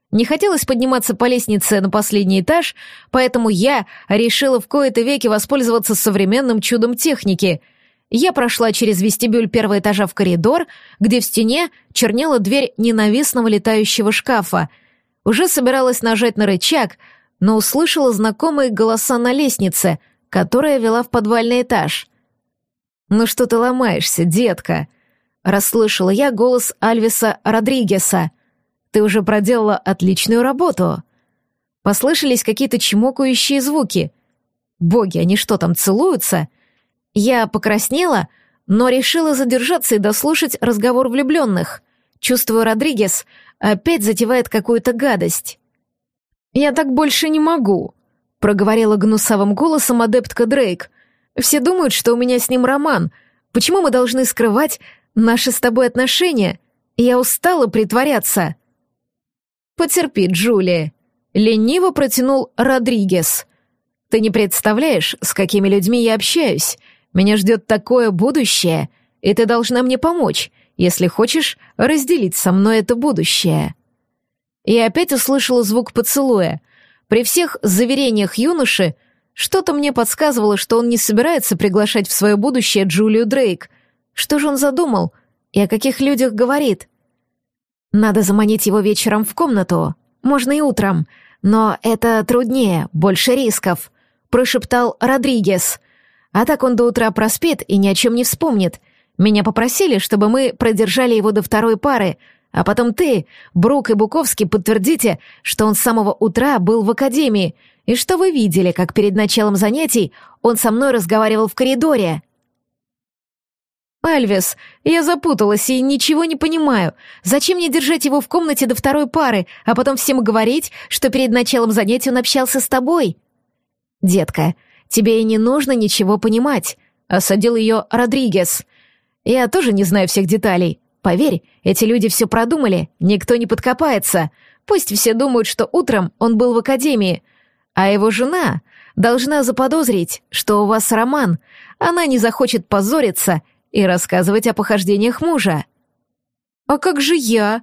Не хотелось подниматься по лестнице на последний этаж, поэтому я решила в кои-то веки воспользоваться современным чудом техники. Я прошла через вестибюль первого этажа в коридор, где в стене чернела дверь ненавистного летающего шкафа. Уже собиралась нажать на рычаг, но услышала знакомые голоса на лестнице — которая вела в подвальный этаж. «Ну что ты ломаешься, детка?» — расслышала я голос Альвиса Родригеса. «Ты уже проделала отличную работу». Послышались какие-то чмокающие звуки. «Боги, они что там, целуются?» Я покраснела, но решила задержаться и дослушать разговор влюбленных. Чувствую, Родригес опять затевает какую-то гадость. «Я так больше не могу», — проговорила гнусавым голосом адептка Дрейк. «Все думают, что у меня с ним роман. Почему мы должны скрывать наши с тобой отношения? Я устала притворяться». «Потерпи, Джулия», — лениво протянул Родригес. «Ты не представляешь, с какими людьми я общаюсь. Меня ждет такое будущее, и ты должна мне помочь, если хочешь разделить со мной это будущее». Я опять услышала звук поцелуя — при всех заверениях юноши что-то мне подсказывало, что он не собирается приглашать в свое будущее Джулию Дрейк. Что же он задумал? И о каких людях говорит? Надо заманить его вечером в комнату. Можно и утром. Но это труднее, больше рисков, прошептал Родригес. А так он до утра проспит и ни о чем не вспомнит. Меня попросили, чтобы мы продержали его до второй пары — а потом ты, Брук и Буковский, подтвердите, что он с самого утра был в академии, и что вы видели, как перед началом занятий он со мной разговаривал в коридоре. Альвис, я запуталась и ничего не понимаю. Зачем мне держать его в комнате до второй пары, а потом всем говорить, что перед началом занятий он общался с тобой? Детка, тебе и не нужно ничего понимать, осадил ее Родригес. Я тоже не знаю всех деталей. Поверь, эти люди все продумали, никто не подкопается. Пусть все думают, что утром он был в академии. А его жена должна заподозрить, что у вас роман. Она не захочет позориться и рассказывать о похождениях мужа. «А как же я?»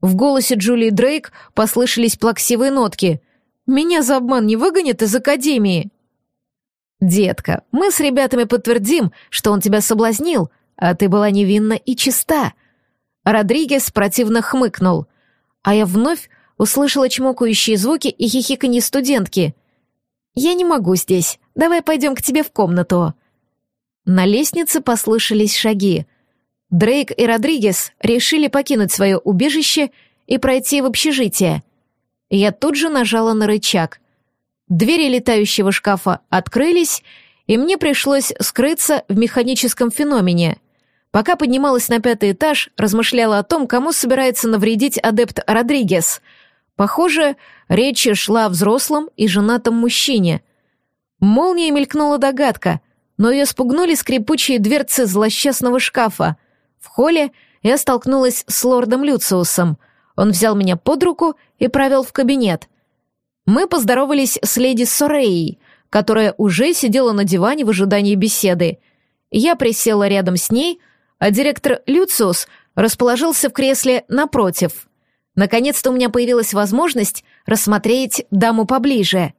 В голосе Джулии Дрейк послышались плаксивые нотки. «Меня за обман не выгонят из академии?» «Детка, мы с ребятами подтвердим, что он тебя соблазнил, а ты была невинна и чиста». Родригес противно хмыкнул, а я вновь услышала чмокающие звуки и хихиканье студентки. «Я не могу здесь. Давай пойдем к тебе в комнату». На лестнице послышались шаги. Дрейк и Родригес решили покинуть свое убежище и пройти в общежитие. Я тут же нажала на рычаг. Двери летающего шкафа открылись, и мне пришлось скрыться в механическом феномене. Пока поднималась на пятый этаж, размышляла о том, кому собирается навредить адепт Родригес. Похоже, речь шла о взрослом и женатом мужчине. Молния мелькнула догадка, но ее спугнули скрипучие дверцы злосчастного шкафа. В холле я столкнулась с лордом Люциусом. Он взял меня под руку и провел в кабинет. Мы поздоровались с леди Сореей, которая уже сидела на диване в ожидании беседы. Я присела рядом с ней, а директор Люциус расположился в кресле напротив. Наконец-то у меня появилась возможность рассмотреть даму поближе.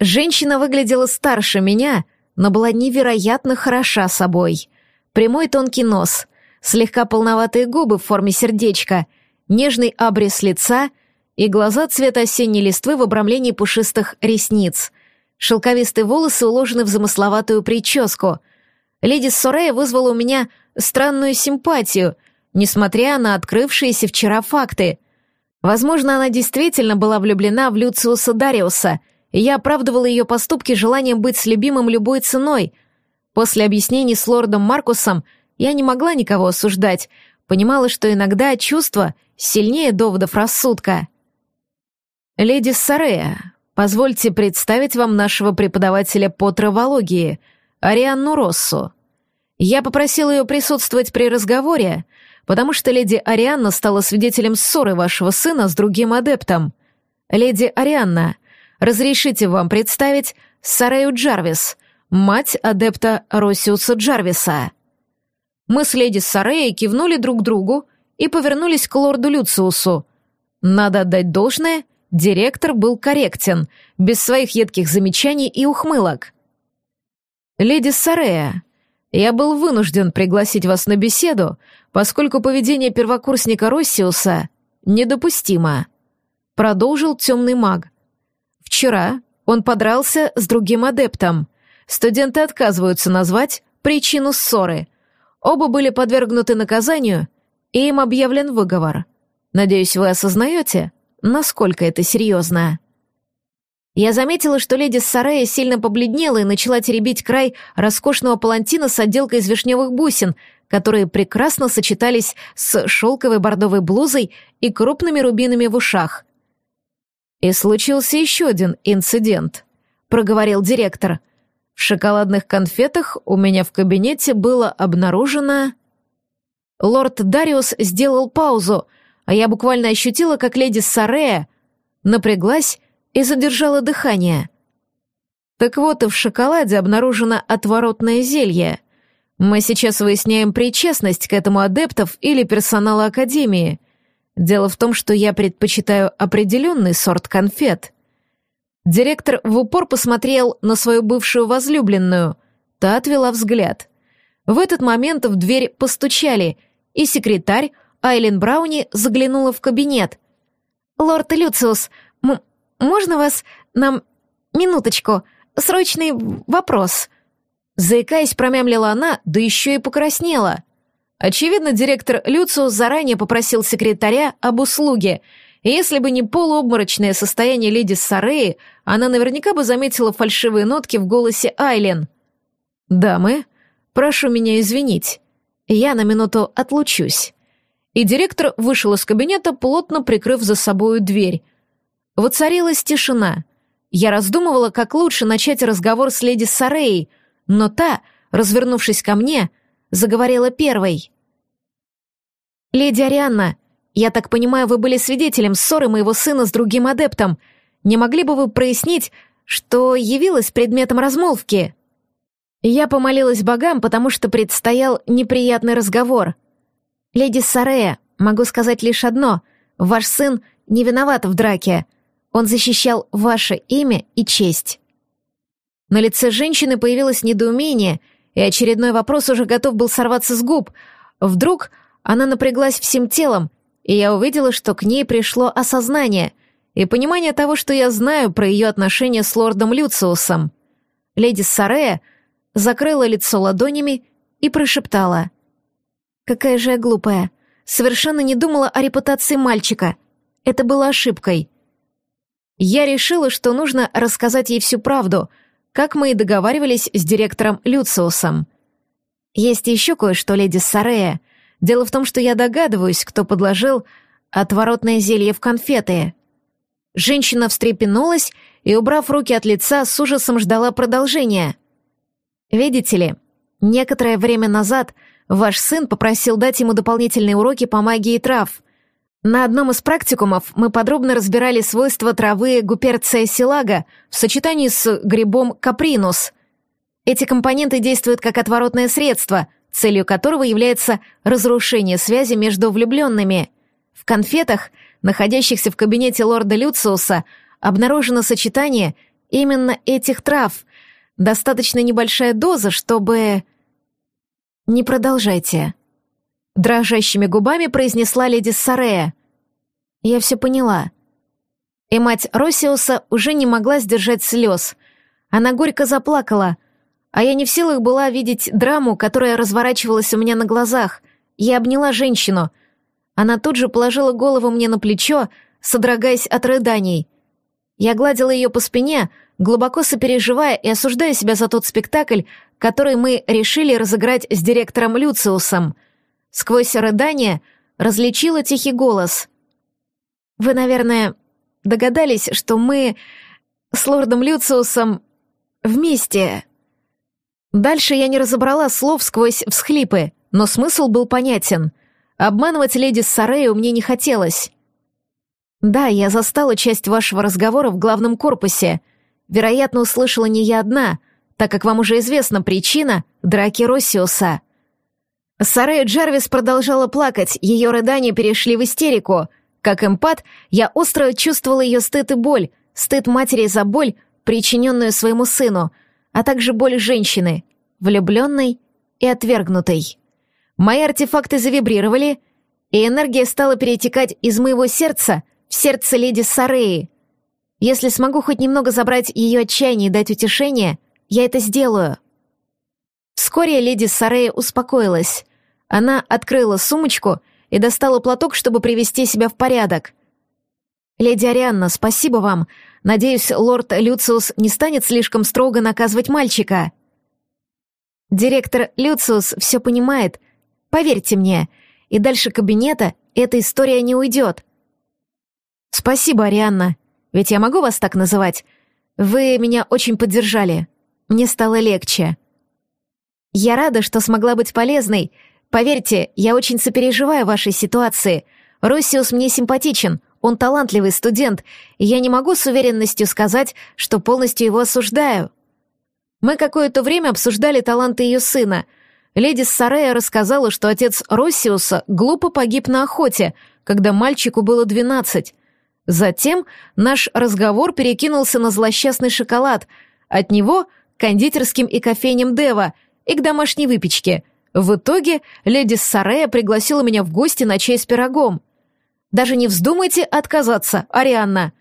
Женщина выглядела старше меня, но была невероятно хороша собой. Прямой тонкий нос, слегка полноватые губы в форме сердечка, нежный абрис лица и глаза цвета осенней листвы в обрамлении пушистых ресниц. Шелковистые волосы уложены в замысловатую прическу. Леди Сорея вызвала у меня странную симпатию, несмотря на открывшиеся вчера факты. Возможно, она действительно была влюблена в Люциуса Дариуса, и я оправдывала ее поступки желанием быть с любимым любой ценой. После объяснений с лордом Маркусом я не могла никого осуждать, понимала, что иногда чувства сильнее доводов рассудка. «Леди Сарея, позвольте представить вам нашего преподавателя по травологии, Арианну Россу. Я попросил ее присутствовать при разговоре, потому что леди Арианна стала свидетелем ссоры вашего сына с другим адептом. Леди Арианна, разрешите вам представить Сарею Джарвис, мать адепта Росиуса Джарвиса». Мы с леди Сареей кивнули друг другу и повернулись к лорду Люциусу. Надо отдать должное, директор был корректен, без своих едких замечаний и ухмылок. «Леди Сарея, я был вынужден пригласить вас на беседу, поскольку поведение первокурсника Россиуса недопустимо», — продолжил темный маг. «Вчера он подрался с другим адептом. Студенты отказываются назвать причину ссоры — Оба были подвергнуты наказанию, и им объявлен выговор. Надеюсь, вы осознаете, насколько это серьезно. Я заметила, что леди Сарея сильно побледнела и начала теребить край роскошного палантина с отделкой из вишневых бусин, которые прекрасно сочетались с шелковой бордовой блузой и крупными рубинами в ушах. «И случился еще один инцидент», — проговорил директор — в шоколадных конфетах у меня в кабинете было обнаружено... Лорд Дариус сделал паузу, а я буквально ощутила, как леди Сарея напряглась и задержала дыхание. Так вот, и в шоколаде обнаружено отворотное зелье. Мы сейчас выясняем причастность к этому адептов или персонала Академии. Дело в том, что я предпочитаю определенный сорт конфет — Директор в упор посмотрел на свою бывшую возлюбленную. Та отвела взгляд. В этот момент в дверь постучали, и секретарь Айлен Брауни заглянула в кабинет. «Лорд Люциус, можно вас... нам... минуточку, срочный вопрос?» Заикаясь, промямлила она, да еще и покраснела. Очевидно, директор Люциус заранее попросил секретаря об услуге — если бы не полуобморочное состояние леди Сареи, она наверняка бы заметила фальшивые нотки в голосе Айлен. «Дамы, прошу меня извинить. Я на минуту отлучусь». И директор вышел из кабинета, плотно прикрыв за собою дверь. Воцарилась тишина. Я раздумывала, как лучше начать разговор с леди Сареей, но та, развернувшись ко мне, заговорила первой. «Леди Арианна, я так понимаю, вы были свидетелем ссоры моего сына с другим адептом. Не могли бы вы прояснить, что явилось предметом размолвки?» Я помолилась богам, потому что предстоял неприятный разговор. «Леди Сарея, могу сказать лишь одно. Ваш сын не виноват в драке. Он защищал ваше имя и честь». На лице женщины появилось недоумение, и очередной вопрос уже готов был сорваться с губ. Вдруг она напряглась всем телом, и я увидела, что к ней пришло осознание и понимание того, что я знаю про ее отношения с лордом Люциусом. Леди Сарея закрыла лицо ладонями и прошептала. «Какая же я глупая. Совершенно не думала о репутации мальчика. Это было ошибкой». Я решила, что нужно рассказать ей всю правду, как мы и договаривались с директором Люциусом. Есть еще кое-что, леди Сарея. Дело в том, что я догадываюсь, кто подложил отворотное зелье в конфеты. Женщина встрепенулась и, убрав руки от лица, с ужасом ждала продолжения — Видите ли, некоторое время назад ваш сын попросил дать ему дополнительные уроки по магии трав. На одном из практикумов мы подробно разбирали свойства травы гуперция силага в сочетании с грибом капринус. Эти компоненты действуют как отворотное средство, целью которого является разрушение связи между влюбленными. В конфетах, находящихся в кабинете лорда Люциуса, обнаружено сочетание именно этих трав — Достаточно небольшая доза, чтобы... Не продолжайте. Дрожащими губами произнесла леди Сарея. Я все поняла. И мать Росиуса уже не могла сдержать слез. Она горько заплакала, а я не в силах была видеть драму, которая разворачивалась у меня на глазах. Я обняла женщину. Она тут же положила голову мне на плечо, содрогаясь от рыданий. Я гладила ее по спине, глубоко сопереживая и осуждая себя за тот спектакль, который мы решили разыграть с директором Люциусом. Сквозь рыдание различила тихий голос. «Вы, наверное, догадались, что мы с лордом Люциусом вместе...» Дальше я не разобрала слов сквозь всхлипы, но смысл был понятен. Обманывать леди Сарею мне не хотелось. «Да, я застала часть вашего разговора в главном корпусе», вероятно, услышала не я одна, так как вам уже известна причина драки Россиуса. Сарея Джарвис продолжала плакать, ее рыдания перешли в истерику. Как эмпат, я остро чувствовала ее стыд и боль, стыд матери за боль, причиненную своему сыну, а также боль женщины, влюбленной и отвергнутой. Мои артефакты завибрировали, и энергия стала перетекать из моего сердца в сердце леди Сареи — если смогу хоть немного забрать ее отчаяние и дать утешение, я это сделаю. Вскоре леди Сарея успокоилась. Она открыла сумочку и достала платок, чтобы привести себя в порядок. «Леди Арианна, спасибо вам. Надеюсь, лорд Люциус не станет слишком строго наказывать мальчика». «Директор Люциус все понимает. Поверьте мне, и дальше кабинета эта история не уйдет». «Спасибо, Арианна», ведь я могу вас так называть? Вы меня очень поддержали. Мне стало легче. Я рада, что смогла быть полезной. Поверьте, я очень сопереживаю вашей ситуации. Россиус мне симпатичен, он талантливый студент, и я не могу с уверенностью сказать, что полностью его осуждаю. Мы какое-то время обсуждали таланты ее сына. Леди Сарея рассказала, что отец Россиуса глупо погиб на охоте, когда мальчику было двенадцать. Затем наш разговор перекинулся на злосчастный шоколад, от него кондитерским и кофейням Дева и к домашней выпечке. В итоге леди Сарея пригласила меня в гости на чай с пирогом. Даже не вздумайте отказаться, Арианна.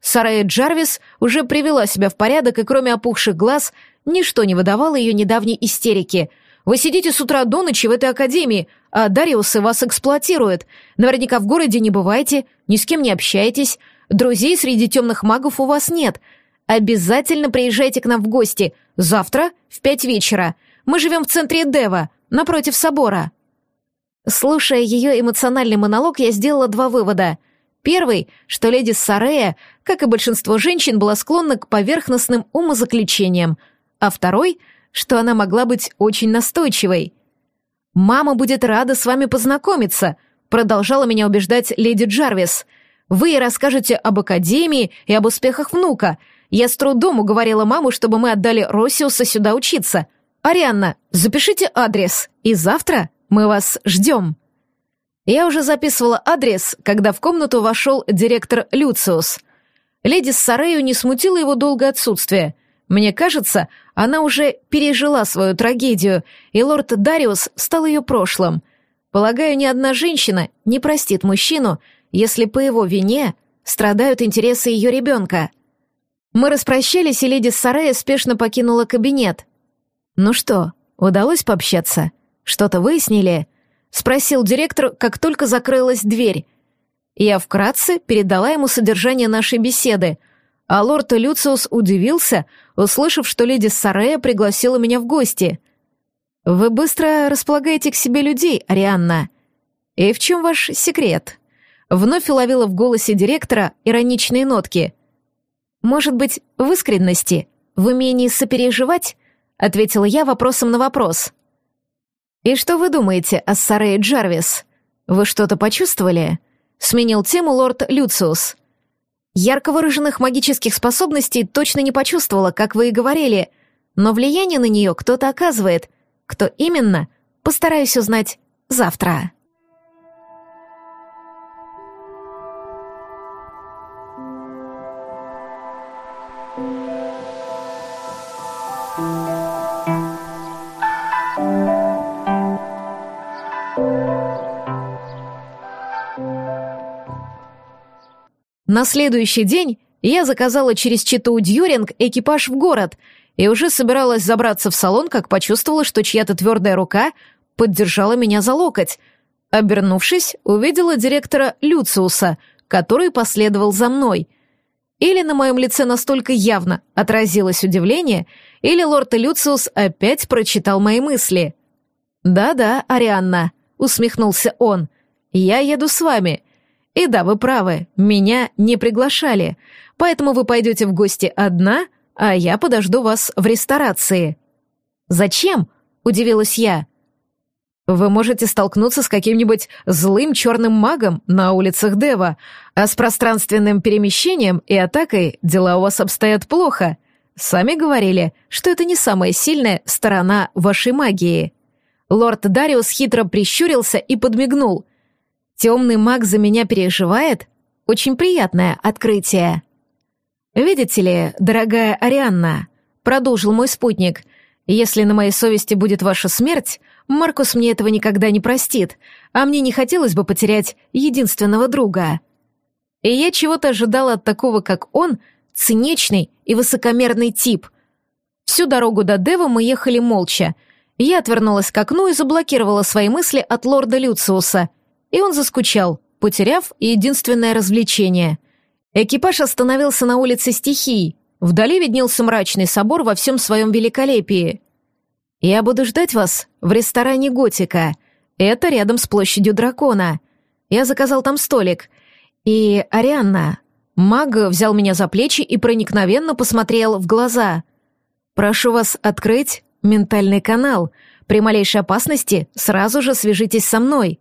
Сарея Джарвис уже привела себя в порядок, и кроме опухших глаз, ничто не выдавало ее недавней истерики — вы сидите с утра до ночи в этой академии, а Дариусы вас эксплуатируют. Наверняка в городе не бываете, ни с кем не общаетесь. Друзей среди темных магов у вас нет. Обязательно приезжайте к нам в гости. Завтра в пять вечера. Мы живем в центре Дева, напротив собора». Слушая ее эмоциональный монолог, я сделала два вывода. Первый, что леди Сарея, как и большинство женщин, была склонна к поверхностным умозаключениям, а второй — что она могла быть очень настойчивой. «Мама будет рада с вами познакомиться», — продолжала меня убеждать леди Джарвис. «Вы расскажете об академии и об успехах внука. Я с трудом уговорила маму, чтобы мы отдали Росиуса сюда учиться. «Арианна, запишите адрес, и завтра мы вас ждем». Я уже записывала адрес, когда в комнату вошел директор Люциус. Леди Сарею не смутило его долгое отсутствие. Мне кажется, она уже пережила свою трагедию, и лорд Дариус стал ее прошлым. Полагаю, ни одна женщина не простит мужчину, если по его вине страдают интересы ее ребенка. Мы распрощались, и леди Сарея спешно покинула кабинет. «Ну что, удалось пообщаться? Что-то выяснили?» — спросил директор, как только закрылась дверь. Я вкратце передала ему содержание нашей беседы, а лорд Люциус удивился, услышав, что леди Сарея пригласила меня в гости. «Вы быстро располагаете к себе людей, Арианна. И в чем ваш секрет?» Вновь уловила в голосе директора ироничные нотки. «Может быть, в искренности, в умении сопереживать?» — ответила я вопросом на вопрос. «И что вы думаете о Сарее Джарвис? Вы что-то почувствовали?» — сменил тему лорд Люциус. «Ярко выраженных магических способностей точно не почувствовала, как вы и говорили, но влияние на нее кто-то оказывает. Кто именно, постараюсь узнать завтра». На следующий день я заказала через Читу Дьюринг экипаж в город и уже собиралась забраться в салон, как почувствовала, что чья-то твердая рука поддержала меня за локоть. Обернувшись, увидела директора Люциуса, который последовал за мной. Или на моем лице настолько явно отразилось удивление, или лорд Люциус опять прочитал мои мысли. «Да-да, Арианна», — усмехнулся он, — «я еду с вами». И да, вы правы, меня не приглашали, поэтому вы пойдете в гости одна, а я подожду вас в ресторации». «Зачем?» — удивилась я. «Вы можете столкнуться с каким-нибудь злым черным магом на улицах Дева, а с пространственным перемещением и атакой дела у вас обстоят плохо. Сами говорили, что это не самая сильная сторона вашей магии». Лорд Дариус хитро прищурился и подмигнул — Темный маг за меня переживает? Очень приятное открытие. Видите ли, дорогая Арианна, продолжил мой спутник, если на моей совести будет ваша смерть, Маркус мне этого никогда не простит, а мне не хотелось бы потерять единственного друга. И я чего-то ожидала от такого, как он, циничный и высокомерный тип. Всю дорогу до Дева мы ехали молча. Я отвернулась к окну и заблокировала свои мысли от лорда Люциуса — и он заскучал, потеряв единственное развлечение. Экипаж остановился на улице Стихий. Вдали виднелся мрачный собор во всем своем великолепии. «Я буду ждать вас в ресторане «Готика». Это рядом с площадью Дракона. Я заказал там столик. И Арианна...» Маг взял меня за плечи и проникновенно посмотрел в глаза. «Прошу вас открыть ментальный канал. При малейшей опасности сразу же свяжитесь со мной».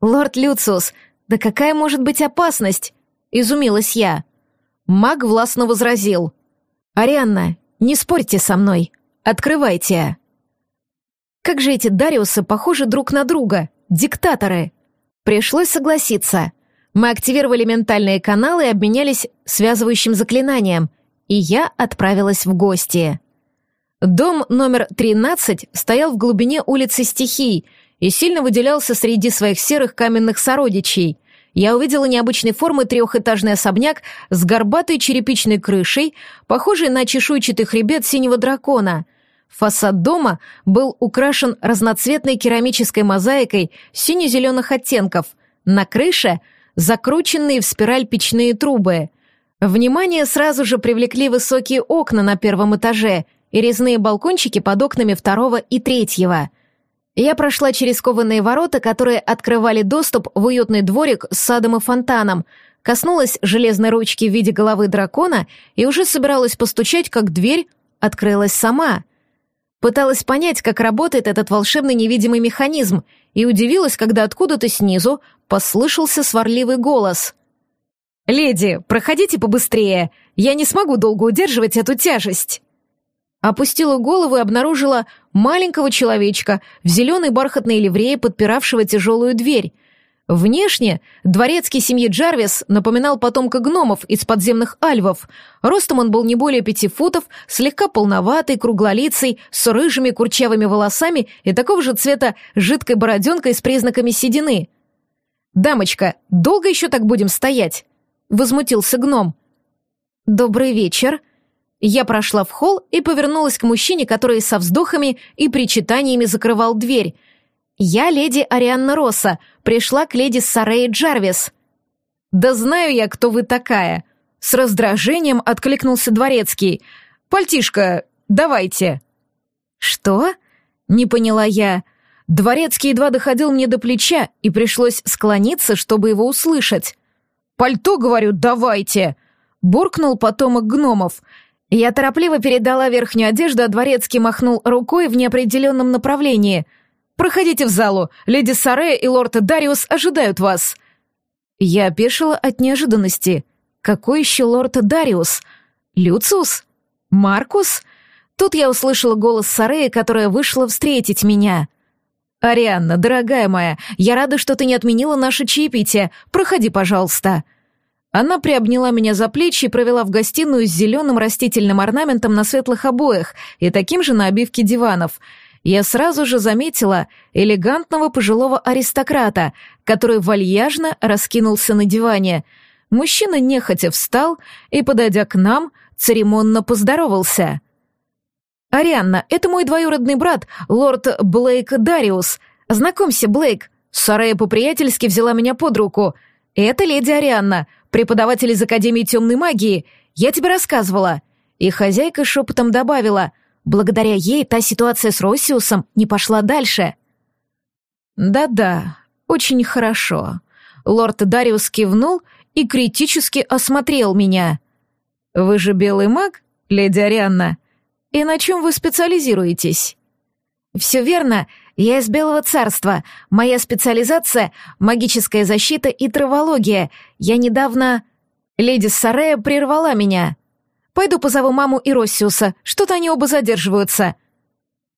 «Лорд Люциус, да какая может быть опасность?» — изумилась я. Маг властно возразил. «Арианна, не спорьте со мной. Открывайте». Как же эти Дариусы похожи друг на друга, диктаторы. Пришлось согласиться. Мы активировали ментальные каналы и обменялись связывающим заклинанием, и я отправилась в гости. Дом номер 13 стоял в глубине улицы Стихий — и сильно выделялся среди своих серых каменных сородичей. Я увидела необычной формы трехэтажный особняк с горбатой черепичной крышей, похожей на чешуйчатый хребет синего дракона. Фасад дома был украшен разноцветной керамической мозаикой сине-зеленых оттенков. На крыше — закрученные в спираль печные трубы. Внимание сразу же привлекли высокие окна на первом этаже и резные балкончики под окнами второго и третьего — я прошла через кованые ворота, которые открывали доступ в уютный дворик с садом и фонтаном, коснулась железной ручки в виде головы дракона и уже собиралась постучать, как дверь открылась сама. Пыталась понять, как работает этот волшебный невидимый механизм, и удивилась, когда откуда-то снизу послышался сварливый голос. «Леди, проходите побыстрее, я не смогу долго удерживать эту тяжесть». Опустила голову и обнаружила маленького человечка в зеленой бархатной ливрее, подпиравшего тяжелую дверь. Внешне дворецкий семьи Джарвис напоминал потомка гномов из подземных альвов. Ростом он был не более пяти футов, слегка полноватый, круглолицый, с рыжими курчавыми волосами и такого же цвета жидкой бороденкой с признаками седины. «Дамочка, долго еще так будем стоять?» — возмутился гном. «Добрый вечер», я прошла в холл и повернулась к мужчине, который со вздохами и причитаниями закрывал дверь. «Я леди Арианна Росса, пришла к леди Сарей Джарвис». «Да знаю я, кто вы такая», — с раздражением откликнулся дворецкий. «Пальтишко, давайте». «Что?» — не поняла я. Дворецкий едва доходил мне до плеча, и пришлось склониться, чтобы его услышать. «Пальто, говорю, давайте!» — буркнул потомок гномов — я торопливо передала верхнюю одежду, а дворецкий махнул рукой в неопределенном направлении. «Проходите в залу. Леди Саре и лорд Дариус ожидают вас». Я опешила от неожиданности. «Какой еще лорд Дариус? Люциус? Маркус?» Тут я услышала голос Сареи, которая вышла встретить меня. «Арианна, дорогая моя, я рада, что ты не отменила наше чаепитие. Проходи, пожалуйста». Она приобняла меня за плечи и провела в гостиную с зеленым растительным орнаментом на светлых обоях и таким же на обивке диванов. Я сразу же заметила элегантного пожилого аристократа, который вальяжно раскинулся на диване. Мужчина нехотя встал и, подойдя к нам, церемонно поздоровался. «Арианна, это мой двоюродный брат, лорд Блейк Дариус. Знакомься, Блейк». Сарая по-приятельски взяла меня под руку. «Это леди Арианна, преподаватель из Академии темной магии. Я тебе рассказывала». И хозяйка шепотом добавила, благодаря ей та ситуация с Россиусом не пошла дальше. «Да-да, очень хорошо». Лорд Дариус кивнул и критически осмотрел меня. «Вы же белый маг, леди Арианна? И на чем вы специализируетесь?» «Все верно. Я из Белого Царства. Моя специализация — магическая защита и травология. Я недавно...» Леди Сарея прервала меня. «Пойду позову маму и Россиуса. Что-то они оба задерживаются».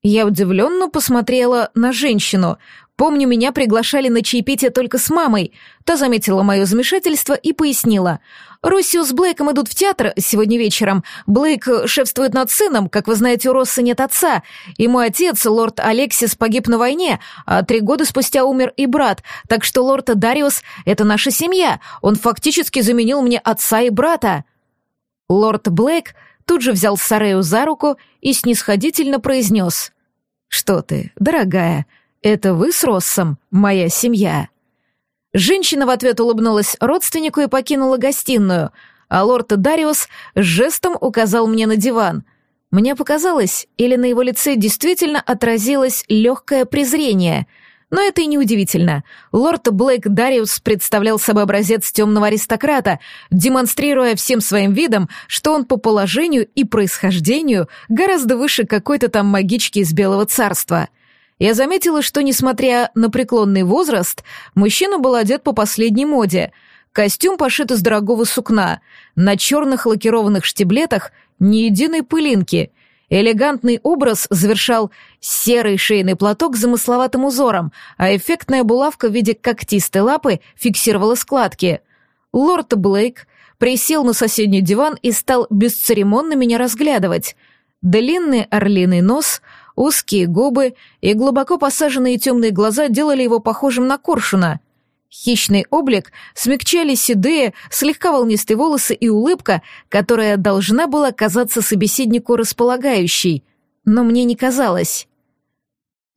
Я удивленно посмотрела на женщину. Помню, меня приглашали на чаепитие только с мамой. Та заметила мое замешательство и пояснила. Россиус с Блейком идут в театр сегодня вечером. Блейк шефствует над сыном, как вы знаете, у Росса нет отца. И мой отец, лорд Алексис, погиб на войне, а три года спустя умер и брат. Так что лорд Дариус — это наша семья. Он фактически заменил мне отца и брата. Лорд Блейк тут же взял Сарею за руку и снисходительно произнес. «Что ты, дорогая, это вы с Россом, моя семья?» Женщина в ответ улыбнулась родственнику и покинула гостиную, а лорд Дариус жестом указал мне на диван. Мне показалось, или на его лице действительно отразилось легкое презрение. Но это и не удивительно. Лорд Блейк Дариус представлял собой образец темного аристократа, демонстрируя всем своим видом, что он по положению и происхождению гораздо выше какой-то там магички из Белого царства — я заметила, что, несмотря на преклонный возраст, мужчина был одет по последней моде. Костюм пошит из дорогого сукна, на черных лакированных штиблетах ни единой пылинки. Элегантный образ завершал серый шейный платок с замысловатым узором, а эффектная булавка в виде когтистой лапы фиксировала складки. Лорд Блейк присел на соседний диван и стал бесцеремонно меня разглядывать. Длинный орлиный нос — Узкие губы и глубоко посаженные темные глаза делали его похожим на коршуна. Хищный облик смягчали седые, слегка волнистые волосы и улыбка, которая должна была казаться собеседнику располагающей, но мне не казалось.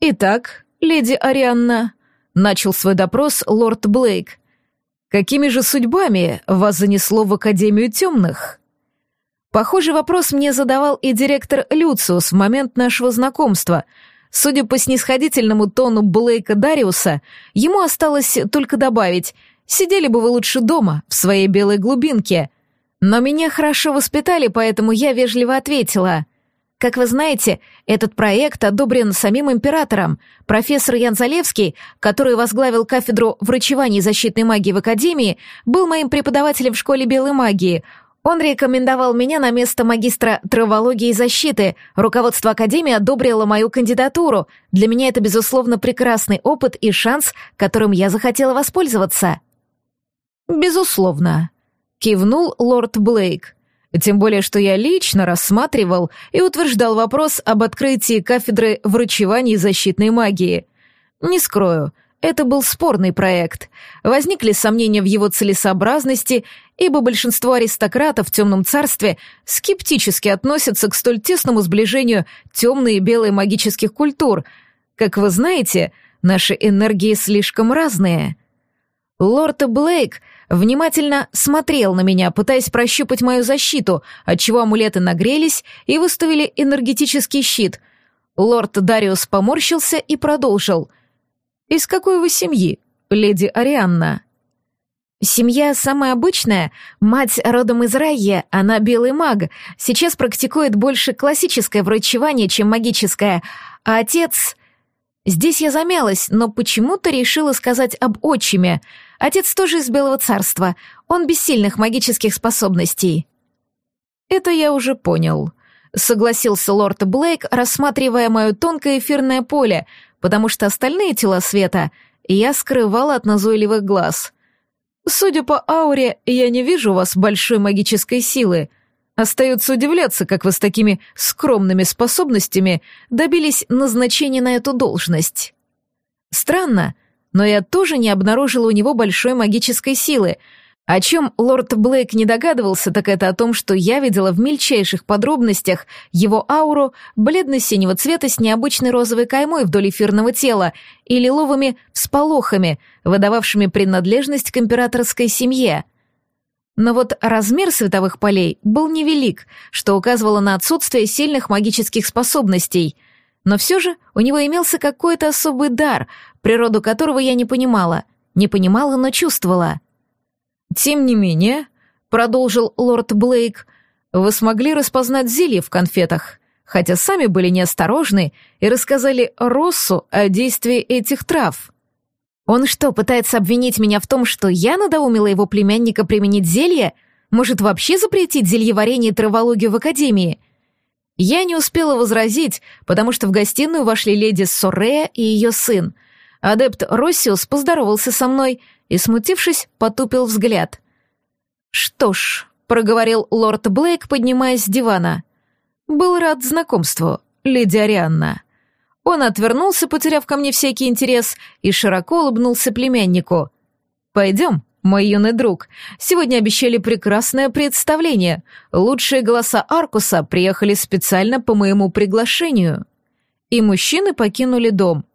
«Итак, леди Арианна», — начал свой допрос лорд Блейк, «какими же судьбами вас занесло в Академию темных?» Похожий вопрос мне задавал и директор Люциус в момент нашего знакомства. Судя по снисходительному тону Блейка Дариуса, ему осталось только добавить «Сидели бы вы лучше дома, в своей белой глубинке». Но меня хорошо воспитали, поэтому я вежливо ответила. Как вы знаете, этот проект одобрен самим императором. Профессор Ян Залевский, который возглавил кафедру врачевания защитной магии в Академии, был моим преподавателем в школе белой магии — Он рекомендовал меня на место магистра травологии и защиты. Руководство Академии одобрило мою кандидатуру. Для меня это, безусловно, прекрасный опыт и шанс, которым я захотела воспользоваться. «Безусловно», — кивнул лорд Блейк. Тем более, что я лично рассматривал и утверждал вопрос об открытии кафедры врачевания и защитной магии. Не скрою, это был спорный проект. Возникли сомнения в его целесообразности, ибо большинство аристократов в темном царстве скептически относятся к столь тесному сближению темной и белой магических культур. Как вы знаете, наши энергии слишком разные. Лорд Блейк внимательно смотрел на меня, пытаясь прощупать мою защиту, отчего амулеты нагрелись и выставили энергетический щит. Лорд Дариус поморщился и продолжил. «Из какой вы семьи, леди Арианна?» Семья самая обычная, мать родом из Райя, она белый маг, сейчас практикует больше классическое врачевание, чем магическое, а отец... Здесь я замялась, но почему-то решила сказать об отчиме. Отец тоже из Белого Царства, он без сильных магических способностей. «Это я уже понял», — согласился лорд Блейк, рассматривая мое тонкое эфирное поле, потому что остальные тела света я скрывала от назойливых глаз. «Судя по ауре, я не вижу у вас большой магической силы», — Остается удивляться, как вы с такими скромными способностями добились назначения на эту должность. Странно, но я тоже не обнаружила у него большой магической силы. О чем лорд Блейк не догадывался, так это о том, что я видела в мельчайших подробностях его ауру бледно-синего цвета с необычной розовой каймой вдоль эфирного тела и лиловыми всполохами, выдававшими принадлежность к императорской семье. Но вот размер световых полей был невелик, что указывало на отсутствие сильных магических способностей. Но все же у него имелся какой-то особый дар, природу которого я не понимала. Не понимала, но чувствовала. «Тем не менее», — продолжил лорд Блейк, «вы смогли распознать зелье в конфетах, хотя сами были неосторожны и рассказали Россу о действии этих трав». Он что, пытается обвинить меня в том, что я надоумила его племянника применить зелье? Может, вообще запретить зельеварение и травологию в академии? Я не успела возразить, потому что в гостиную вошли леди Сорея и ее сын. Адепт Россиус поздоровался со мной и, смутившись, потупил взгляд. «Что ж», — проговорил лорд Блейк, поднимаясь с дивана, — «был рад знакомству, леди Арианна». Он отвернулся, потеряв ко мне всякий интерес, и широко улыбнулся племяннику. «Пойдем, мой юный друг. Сегодня обещали прекрасное представление. Лучшие голоса Аркуса приехали специально по моему приглашению». И мужчины покинули дом.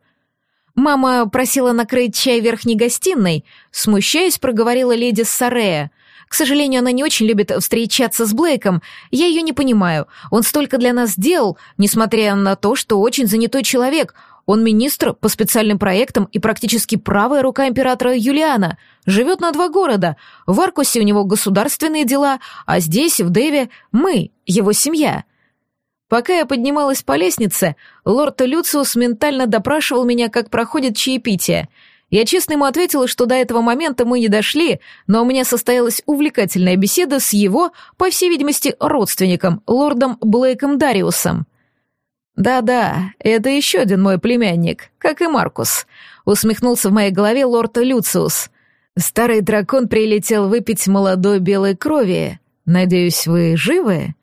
Мама просила накрыть чай в верхней гостиной, смущаясь, проговорила леди Сарея. К сожалению, она не очень любит встречаться с Блейком. Я ее не понимаю. Он столько для нас сделал, несмотря на то, что очень занятой человек. Он министр по специальным проектам и практически правая рука императора Юлиана. Живет на два города. В Аркусе у него государственные дела, а здесь, в Деве, мы, его семья. Пока я поднималась по лестнице, лорд Люциус ментально допрашивал меня, как проходит чаепитие — я честно ему ответила, что до этого момента мы не дошли, но у меня состоялась увлекательная беседа с его, по всей видимости, родственником, лордом Блейком Дариусом. «Да-да, это еще один мой племянник, как и Маркус», — усмехнулся в моей голове лорд Люциус. «Старый дракон прилетел выпить молодой белой крови. Надеюсь, вы живы?»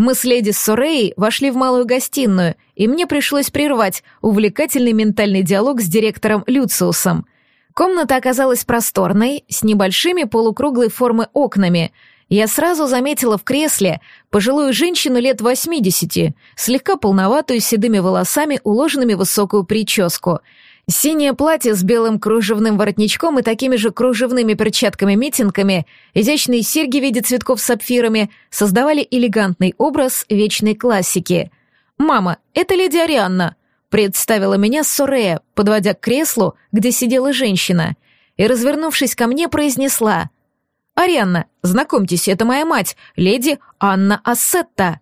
Мы с леди Сорей вошли в малую гостиную, и мне пришлось прервать увлекательный ментальный диалог с директором Люциусом. Комната оказалась просторной, с небольшими полукруглой формы окнами. Я сразу заметила в кресле пожилую женщину лет 80, слегка полноватую, с седыми волосами, уложенными в высокую прическу — Синее платье с белым кружевным воротничком и такими же кружевными перчатками-митинками, изящные серьги в виде цветков с сапфирами создавали элегантный образ вечной классики. «Мама, это леди Арианна», — представила меня Сорея, подводя к креслу, где сидела женщина, и, развернувшись ко мне, произнесла «Арианна, знакомьтесь, это моя мать, леди Анна Ассетта».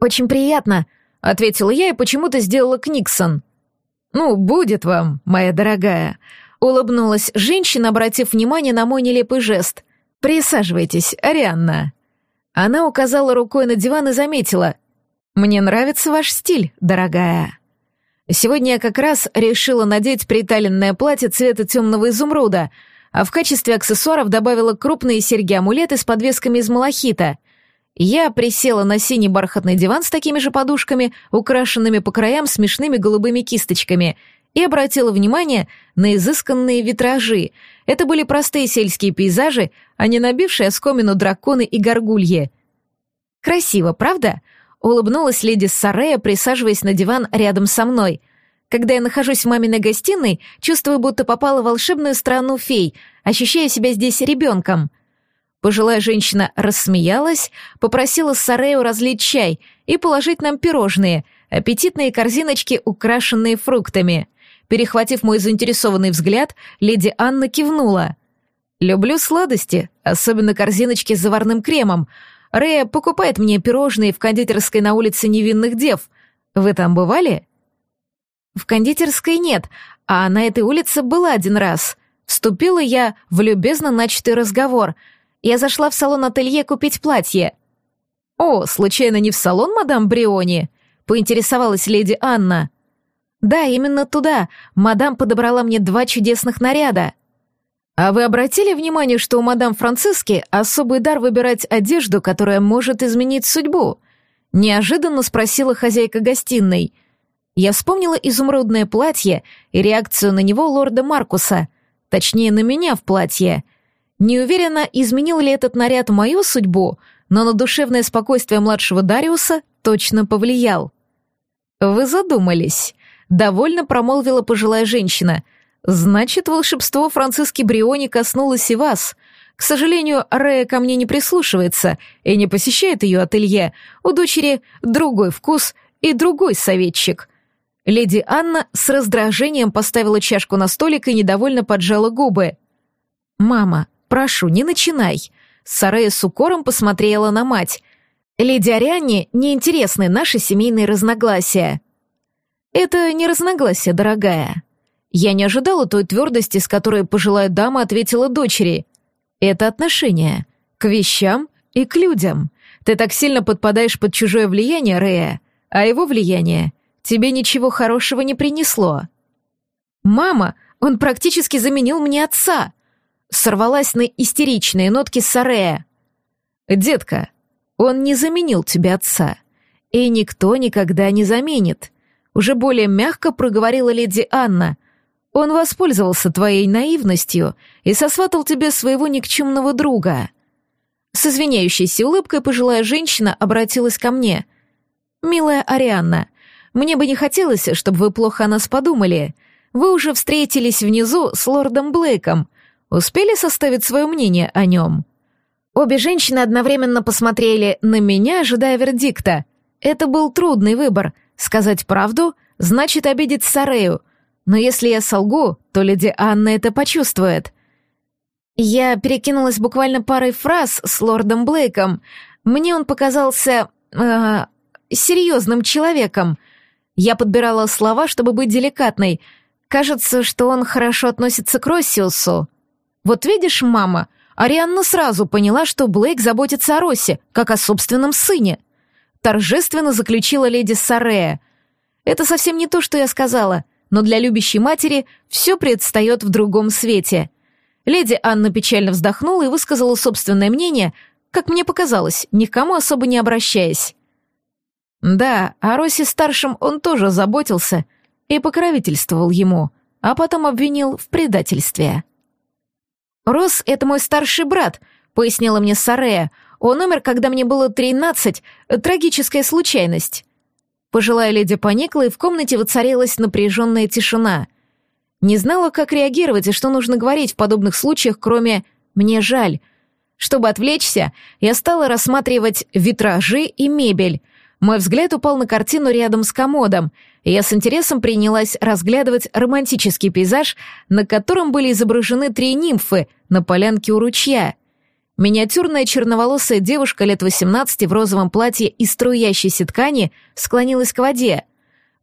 «Очень приятно», — ответила я и почему-то сделала Книксон. «Ну, будет вам, моя дорогая», — улыбнулась женщина, обратив внимание на мой нелепый жест. «Присаживайтесь, Арианна». Она указала рукой на диван и заметила. «Мне нравится ваш стиль, дорогая». Сегодня я как раз решила надеть приталенное платье цвета темного изумруда, а в качестве аксессуаров добавила крупные серьги-амулеты с подвесками из малахита. Я присела на синий бархатный диван с такими же подушками, украшенными по краям смешными голубыми кисточками, и обратила внимание на изысканные витражи. Это были простые сельские пейзажи, а не набившие оскомину драконы и горгульи. «Красиво, правда?» — улыбнулась леди Сарея, присаживаясь на диван рядом со мной. Когда я нахожусь в маминой гостиной, чувствую, будто попала в волшебную страну фей, ощущая себя здесь ребенком. Пожилая женщина рассмеялась, попросила Сарею разлить чай и положить нам пирожные, аппетитные корзиночки, украшенные фруктами. Перехватив мой заинтересованный взгляд, леди Анна кивнула. «Люблю сладости, особенно корзиночки с заварным кремом. Рея покупает мне пирожные в кондитерской на улице Невинных Дев. Вы там бывали?» В кондитерской нет, а на этой улице была один раз. Вступила я в любезно начатый разговор. Я зашла в салон ателье купить платье. «О, случайно не в салон, мадам Бриони?» — поинтересовалась леди Анна. «Да, именно туда. Мадам подобрала мне два чудесных наряда». «А вы обратили внимание, что у мадам Франциски особый дар выбирать одежду, которая может изменить судьбу?» Неожиданно спросила хозяйка гостиной — я вспомнила изумрудное платье и реакцию на него лорда Маркуса, точнее, на меня в платье. Не уверена, изменил ли этот наряд мою судьбу, но на душевное спокойствие младшего Дариуса точно повлиял. «Вы задумались», — довольно промолвила пожилая женщина. «Значит, волшебство Франциски Бриони коснулось и вас. К сожалению, Рея ко мне не прислушивается и не посещает ее ателье. У дочери другой вкус и другой советчик. Леди Анна с раздражением поставила чашку на столик и недовольно поджала губы. «Мама, прошу, не начинай!» Сарея с укором посмотрела на мать. «Леди Арианне неинтересны наши семейные разногласия». «Это не разногласия, дорогая». Я не ожидала той твердости, с которой пожилая дама ответила дочери. «Это отношение. К вещам и к людям. Ты так сильно подпадаешь под чужое влияние, Рея, а его влияние тебе ничего хорошего не принесло. Мама, он практически заменил мне отца. Сорвалась на истеричные нотки Сарея. Детка, он не заменил тебе отца. И никто никогда не заменит. Уже более мягко проговорила леди Анна. Он воспользовался твоей наивностью и сосватал тебе своего никчемного друга. С извиняющейся улыбкой пожилая женщина обратилась ко мне. «Милая Арианна, мне бы не хотелось, чтобы вы плохо о нас подумали. Вы уже встретились внизу с лордом Блейком. Успели составить свое мнение о нем?» Обе женщины одновременно посмотрели на меня, ожидая вердикта. Это был трудный выбор. Сказать правду значит обидеть Сарею. Но если я солгу, то леди Анна это почувствует. Я перекинулась буквально парой фраз с лордом Блейком. Мне он показался... Э, серьезным человеком. Я подбирала слова, чтобы быть деликатной. Кажется, что он хорошо относится к Россиусу. Вот видишь, мама, Арианна сразу поняла, что Блейк заботится о Росе, как о собственном сыне. Торжественно заключила леди Сарея. Это совсем не то, что я сказала, но для любящей матери все предстает в другом свете. Леди Анна печально вздохнула и высказала собственное мнение, как мне показалось, никому особо не обращаясь. Да, о Росе-старшем он тоже заботился и покровительствовал ему, а потом обвинил в предательстве. «Рос — это мой старший брат», — пояснила мне Сарея. «Он умер, когда мне было тринадцать. Трагическая случайность». Пожилая леди поникла, и в комнате воцарилась напряженная тишина. Не знала, как реагировать и что нужно говорить в подобных случаях, кроме «мне жаль». Чтобы отвлечься, я стала рассматривать витражи и мебель — мой взгляд упал на картину рядом с комодом, я с интересом принялась разглядывать романтический пейзаж, на котором были изображены три нимфы на полянке у ручья. Миниатюрная черноволосая девушка лет 18 в розовом платье из струящейся ткани склонилась к воде.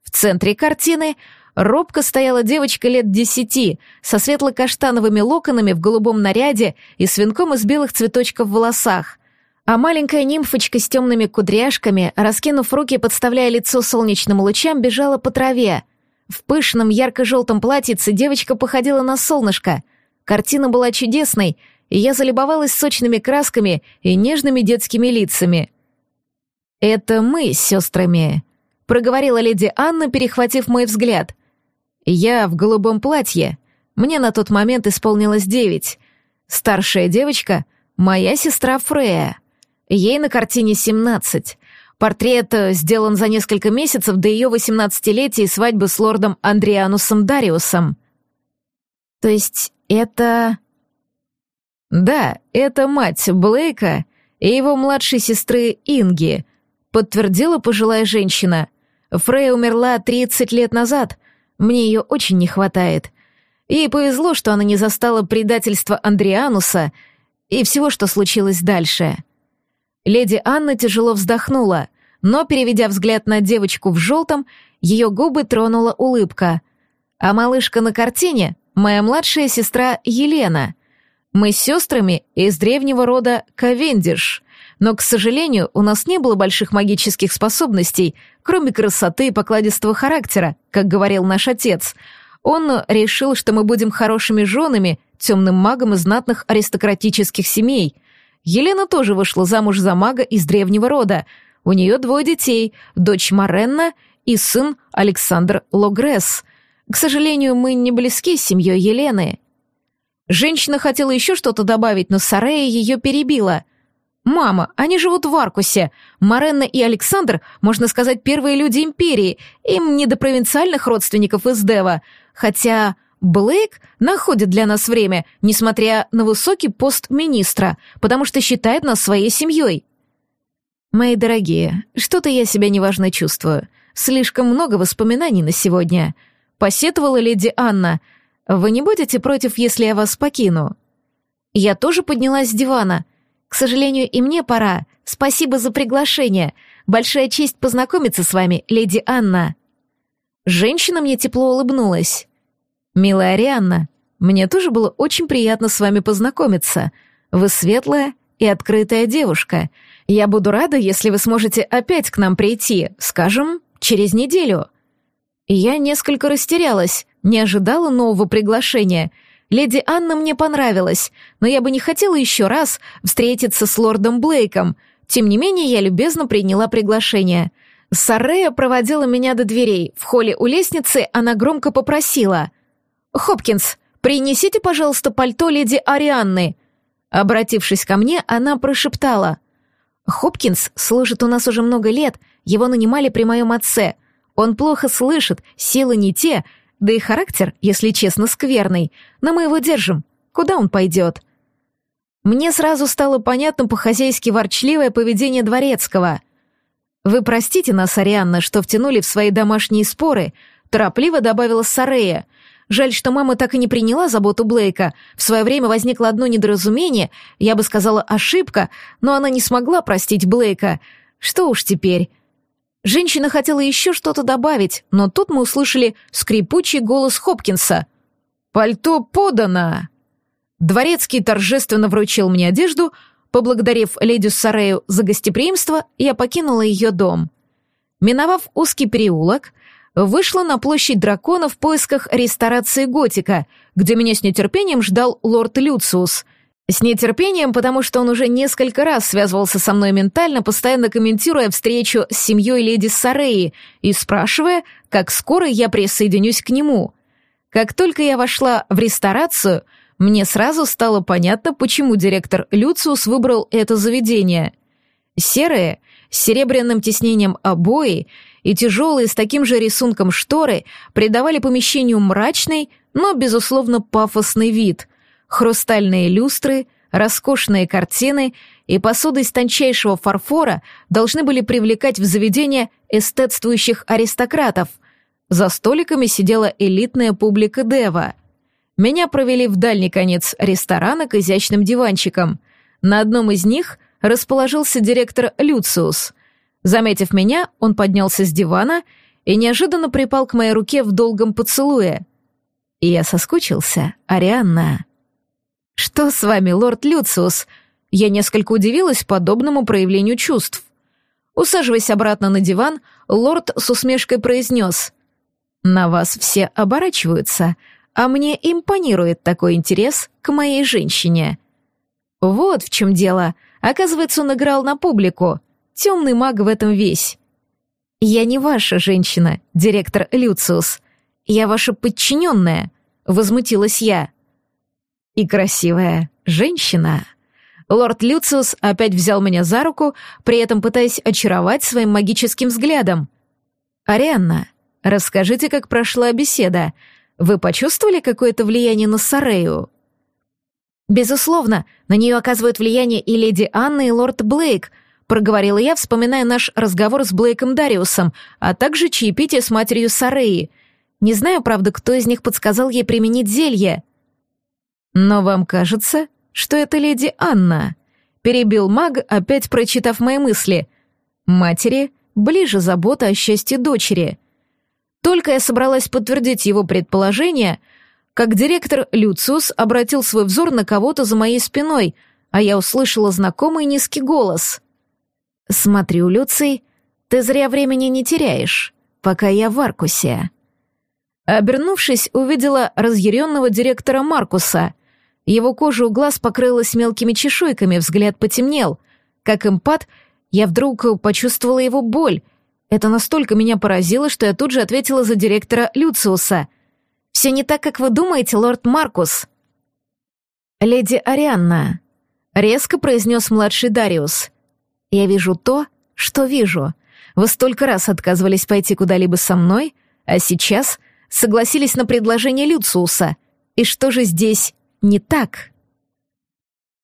В центре картины робко стояла девочка лет десяти со светло-каштановыми локонами в голубом наряде и с венком из белых цветочков в волосах — а маленькая нимфочка с темными кудряшками, раскинув руки, подставляя лицо солнечным лучам, бежала по траве. В пышном ярко-желтом платьице девочка походила на солнышко. Картина была чудесной, и я залюбовалась сочными красками и нежными детскими лицами. «Это мы с сестрами», — проговорила леди Анна, перехватив мой взгляд. «Я в голубом платье. Мне на тот момент исполнилось девять. Старшая девочка — моя сестра Фрея. Ей на картине семнадцать. Портрет э, сделан за несколько месяцев до ее восемнадцатилетия и свадьбы с лордом Андрианусом Дариусом». «То есть это...» «Да, это мать Блейка и его младшей сестры Инги», подтвердила пожилая женщина. Фрей умерла 30 лет назад. Мне ее очень не хватает. Ей повезло, что она не застала предательства Андриануса и всего, что случилось дальше. Леди Анна тяжело вздохнула, но, переведя взгляд на девочку в желтом, ее губы тронула улыбка. А малышка на картине — моя младшая сестра Елена. Мы с сестрами из древнего рода Ковендиш. Но, к сожалению, у нас не было больших магических способностей, кроме красоты и покладистого характера, как говорил наш отец. Он решил, что мы будем хорошими женами, темным магом из знатных аристократических семей. Елена тоже вышла замуж за мага из древнего рода. У нее двое детей, дочь Маренна и сын Александр Логресс. К сожалению, мы не близки с семьей Елены. Женщина хотела еще что-то добавить, но Сарея ее перебила — «Мама, они живут в Аркусе. Маренна и Александр, можно сказать, первые люди империи. Им не до провинциальных родственников из Дева. Хотя Блейк находит для нас время, несмотря на высокий пост министра, потому что считает нас своей семьей». «Мои дорогие, что-то я себя неважно чувствую. Слишком много воспоминаний на сегодня», — посетовала леди Анна. «Вы не будете против, если я вас покину?» Я тоже поднялась с дивана — к сожалению, и мне пора. Спасибо за приглашение. Большая честь познакомиться с вами, леди Анна». Женщина мне тепло улыбнулась. «Милая Арианна, мне тоже было очень приятно с вами познакомиться. Вы светлая и открытая девушка. Я буду рада, если вы сможете опять к нам прийти, скажем, через неделю». Я несколько растерялась, не ожидала нового приглашения — Леди Анна мне понравилась, но я бы не хотела еще раз встретиться с лордом Блейком. Тем не менее, я любезно приняла приглашение. Саррея проводила меня до дверей. В холле у лестницы она громко попросила. «Хопкинс, принесите, пожалуйста, пальто леди Арианны». Обратившись ко мне, она прошептала. «Хопкинс служит у нас уже много лет, его нанимали при моем отце. Он плохо слышит, силы не те, да и характер, если честно, скверный. Но мы его держим. Куда он пойдет? Мне сразу стало понятно по-хозяйски ворчливое поведение дворецкого. «Вы простите нас, Арианна, что втянули в свои домашние споры», торопливо добавила Сарея. Жаль, что мама так и не приняла заботу Блейка. В свое время возникло одно недоразумение, я бы сказала ошибка, но она не смогла простить Блейка. Что уж теперь. Женщина хотела еще что-то добавить, но тут мы услышали скрипучий голос Хопкинса. «Пальто подано!» Дворецкий торжественно вручил мне одежду, поблагодарив леди Сарею за гостеприимство, я покинула ее дом. Миновав узкий переулок, вышла на площадь дракона в поисках ресторации готика, где меня с нетерпением ждал лорд Люциус — с нетерпением, потому что он уже несколько раз связывался со мной ментально, постоянно комментируя встречу с семьей леди Сареи и спрашивая, как скоро я присоединюсь к нему. Как только я вошла в ресторацию, мне сразу стало понятно, почему директор Люциус выбрал это заведение. Серые, с серебряным тиснением обои и тяжелые с таким же рисунком шторы придавали помещению мрачный, но, безусловно, пафосный вид — Хрустальные люстры, роскошные картины и посуда из тончайшего фарфора должны были привлекать в заведение эстетствующих аристократов. За столиками сидела элитная публика Дева. Меня провели в дальний конец ресторана к изящным диванчикам. На одном из них расположился директор Люциус. Заметив меня, он поднялся с дивана и неожиданно припал к моей руке в долгом поцелуе. И я соскучился, Арианна. «Что с вами, лорд Люциус?» Я несколько удивилась подобному проявлению чувств. Усаживаясь обратно на диван, лорд с усмешкой произнес. «На вас все оборачиваются, а мне импонирует такой интерес к моей женщине». Вот в чем дело. Оказывается, он играл на публику. Темный маг в этом весь. «Я не ваша женщина, директор Люциус. Я ваша подчиненная», — возмутилась я. «И красивая женщина». Лорд Люциус опять взял меня за руку, при этом пытаясь очаровать своим магическим взглядом. «Арианна, расскажите, как прошла беседа. Вы почувствовали какое-то влияние на Сарею?» «Безусловно, на нее оказывают влияние и леди Анна, и лорд Блейк», проговорила я, вспоминая наш разговор с Блейком Дариусом, а также чаепитие с матерью Сареи. Не знаю, правда, кто из них подсказал ей применить зелье. «Но вам кажется, что это леди Анна?» Перебил маг, опять прочитав мои мысли. «Матери ближе забота о счастье дочери». Только я собралась подтвердить его предположение, как директор Люциус обратил свой взор на кого-то за моей спиной, а я услышала знакомый низкий голос. «Смотрю, Люций, ты зря времени не теряешь, пока я в Аркусе». Обернувшись, увидела разъяренного директора Маркуса. Его кожа у глаз покрылась мелкими чешуйками, взгляд потемнел. Как импат, я вдруг почувствовала его боль. Это настолько меня поразило, что я тут же ответила за директора Люциуса. «Все не так, как вы думаете, лорд Маркус». «Леди Арианна», — резко произнес младший Дариус. Я вижу то, что вижу. Вы столько раз отказывались пойти куда-либо со мной, а сейчас согласились на предложение Люциуса. И что же здесь не так?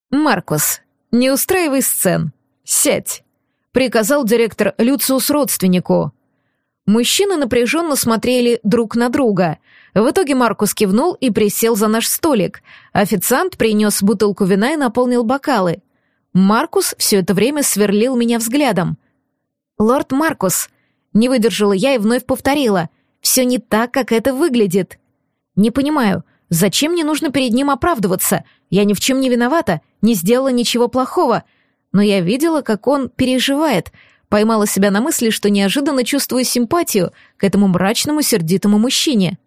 «Маркус, не устраивай сцен. Сядь», — приказал директор Люциус родственнику. Мужчины напряженно смотрели друг на друга. В итоге Маркус кивнул и присел за наш столик. Официант принес бутылку вина и наполнил бокалы. Маркус все это время сверлил меня взглядом. «Лорд Маркус», — не выдержала я и вновь повторила, «все не так, как это выглядит». «Не понимаю, зачем мне нужно перед ним оправдываться? Я ни в чем не виновата, не сделала ничего плохого. Но я видела, как он переживает, поймала себя на мысли, что неожиданно чувствую симпатию к этому мрачному сердитому мужчине».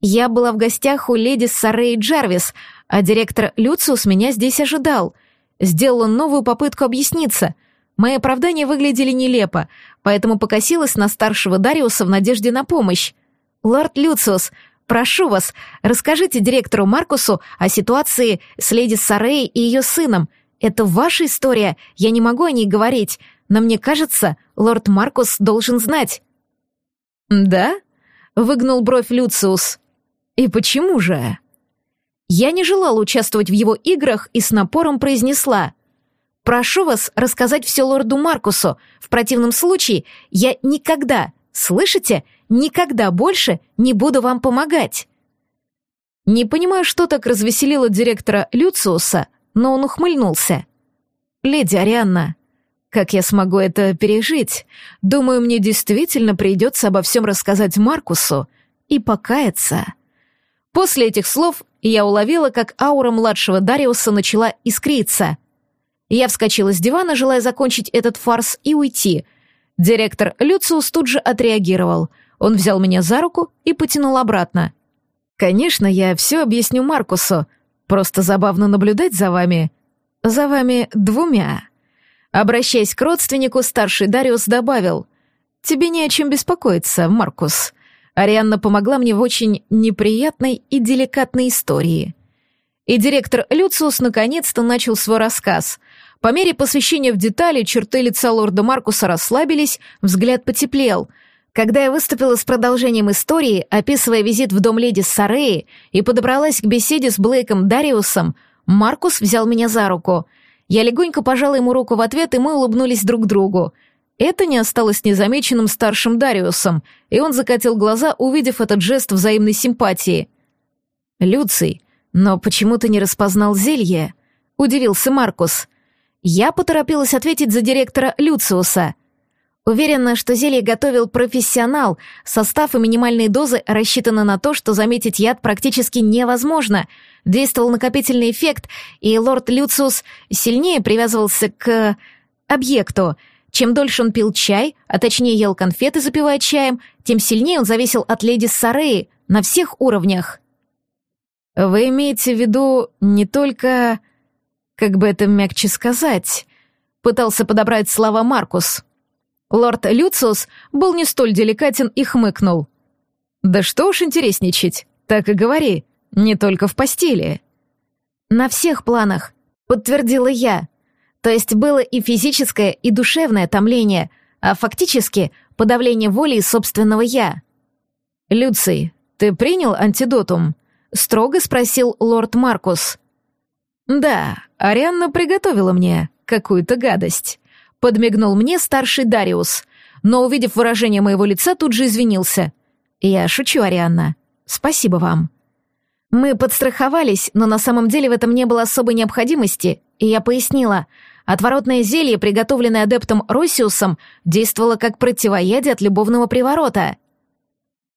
Я была в гостях у леди Сарей Джарвис, а директор Люциус меня здесь ожидал — Сделала новую попытку объясниться. Мои оправдания выглядели нелепо, поэтому покосилась на старшего Дариуса в надежде на помощь. «Лорд Люциус, прошу вас, расскажите директору Маркусу о ситуации с леди Сарей и ее сыном. Это ваша история, я не могу о ней говорить, но мне кажется, лорд Маркус должен знать». «Да?» — выгнул бровь Люциус. «И почему же?» Я не желала участвовать в его играх и с напором произнесла «Прошу вас рассказать все лорду Маркусу. В противном случае я никогда, слышите, никогда больше не буду вам помогать». Не понимаю, что так развеселило директора Люциуса, но он ухмыльнулся. «Леди Арианна, как я смогу это пережить? Думаю, мне действительно придется обо всем рассказать Маркусу и покаяться». После этих слов я уловила, как аура младшего Дариуса начала искриться. Я вскочила с дивана, желая закончить этот фарс и уйти. Директор Люциус тут же отреагировал. Он взял меня за руку и потянул обратно. «Конечно, я все объясню Маркусу. Просто забавно наблюдать за вами. За вами двумя». Обращаясь к родственнику, старший Дариус добавил. «Тебе не о чем беспокоиться, Маркус. Арианна помогла мне в очень неприятной и деликатной истории. И директор Люциус наконец-то начал свой рассказ. По мере посвящения в детали черты лица лорда Маркуса расслабились, взгляд потеплел. Когда я выступила с продолжением истории, описывая визит в дом леди Сареи и подобралась к беседе с Блейком Дариусом, Маркус взял меня за руку. Я легонько пожала ему руку в ответ, и мы улыбнулись друг другу. Это не осталось незамеченным старшим Дариусом, и он закатил глаза, увидев этот жест взаимной симпатии. «Люций, но почему ты не распознал зелье?» — удивился Маркус. Я поторопилась ответить за директора Люциуса. Уверена, что зелье готовил профессионал. Состав и минимальные дозы рассчитаны на то, что заметить яд практически невозможно. Действовал накопительный эффект, и лорд Люциус сильнее привязывался к... объекту. Чем дольше он пил чай, а точнее ел конфеты, запивая чаем, тем сильнее он зависел от леди Сареи на всех уровнях. «Вы имеете в виду не только... как бы это мягче сказать...» Пытался подобрать слова Маркус. Лорд Люциус был не столь деликатен и хмыкнул. «Да что уж интересничать, так и говори, не только в постели». «На всех планах», — подтвердила я. То есть было и физическое, и душевное томление, а фактически подавление воли собственного «я». «Люций, ты принял антидотум?» — строго спросил лорд Маркус. «Да, Арианна приготовила мне какую-то гадость», — подмигнул мне старший Дариус, но, увидев выражение моего лица, тут же извинился. «Я шучу, Арианна. Спасибо вам». Мы подстраховались, но на самом деле в этом не было особой необходимости, и я пояснила. Отворотное зелье, приготовленное адептом Росиусом, действовало как противоядие от любовного приворота.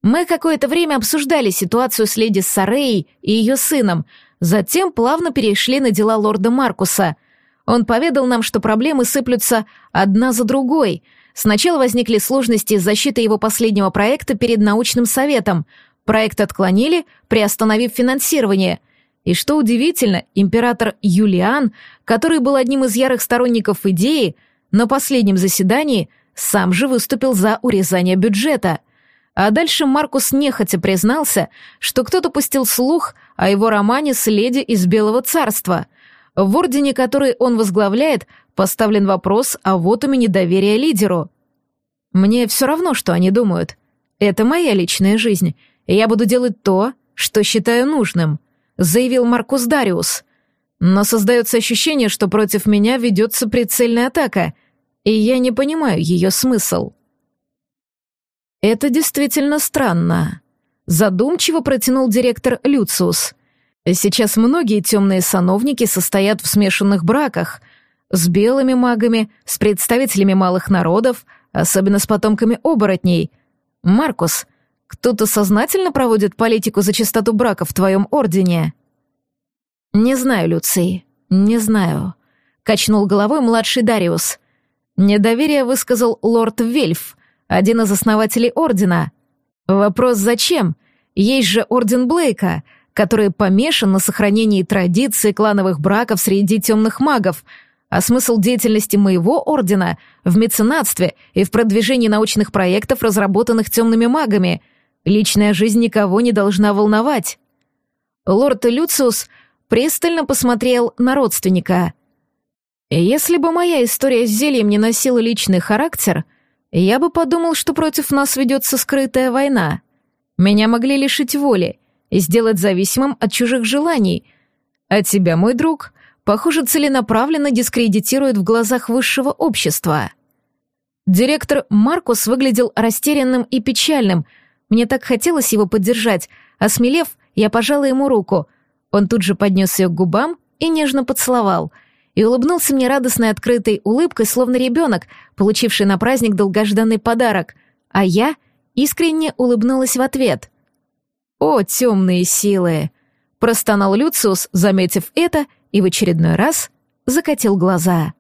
Мы какое-то время обсуждали ситуацию с леди Сарей и ее сыном, затем плавно перешли на дела лорда Маркуса — он поведал нам, что проблемы сыплются одна за другой. Сначала возникли сложности с защитой его последнего проекта перед научным советом. Проект отклонили, приостановив финансирование. И что удивительно, император Юлиан, который был одним из ярых сторонников идеи, на последнем заседании сам же выступил за урезание бюджета. А дальше Маркус нехотя признался, что кто-то пустил слух о его романе с леди из Белого царства — в ордене, который он возглавляет, поставлен вопрос о вотуме недоверия лидеру. Мне все равно, что они думают. Это моя личная жизнь, и я буду делать то, что считаю нужным, заявил Маркус Дариус. Но создается ощущение, что против меня ведется прицельная атака, и я не понимаю ее смысл. Это действительно странно. Задумчиво протянул директор Люциус. Сейчас многие темные сановники состоят в смешанных браках с белыми магами, с представителями малых народов, особенно с потомками оборотней. Маркус, кто-то сознательно проводит политику за чистоту брака в твоем ордене? Не знаю, Люций, не знаю. Качнул головой младший Дариус. Недоверие высказал лорд Вельф, один из основателей ордена. Вопрос зачем? Есть же орден Блейка — который помешан на сохранении традиций клановых браков среди темных магов, а смысл деятельности моего ордена в меценатстве и в продвижении научных проектов, разработанных темными магами. Личная жизнь никого не должна волновать. Лорд Люциус пристально посмотрел на родственника. Если бы моя история с зельем не носила личный характер, я бы подумал, что против нас ведется скрытая война. Меня могли лишить воли — и сделать зависимым от чужих желаний. А тебя, мой друг, похоже, целенаправленно дискредитирует в глазах высшего общества. Директор Маркус выглядел растерянным и печальным. Мне так хотелось его поддержать. Осмелев, я пожала ему руку. Он тут же поднес ее к губам и нежно поцеловал. И улыбнулся мне радостной открытой улыбкой, словно ребенок, получивший на праздник долгожданный подарок. А я искренне улыбнулась в ответ — «О, темные силы!» — простонал Люциус, заметив это, и в очередной раз закатил глаза.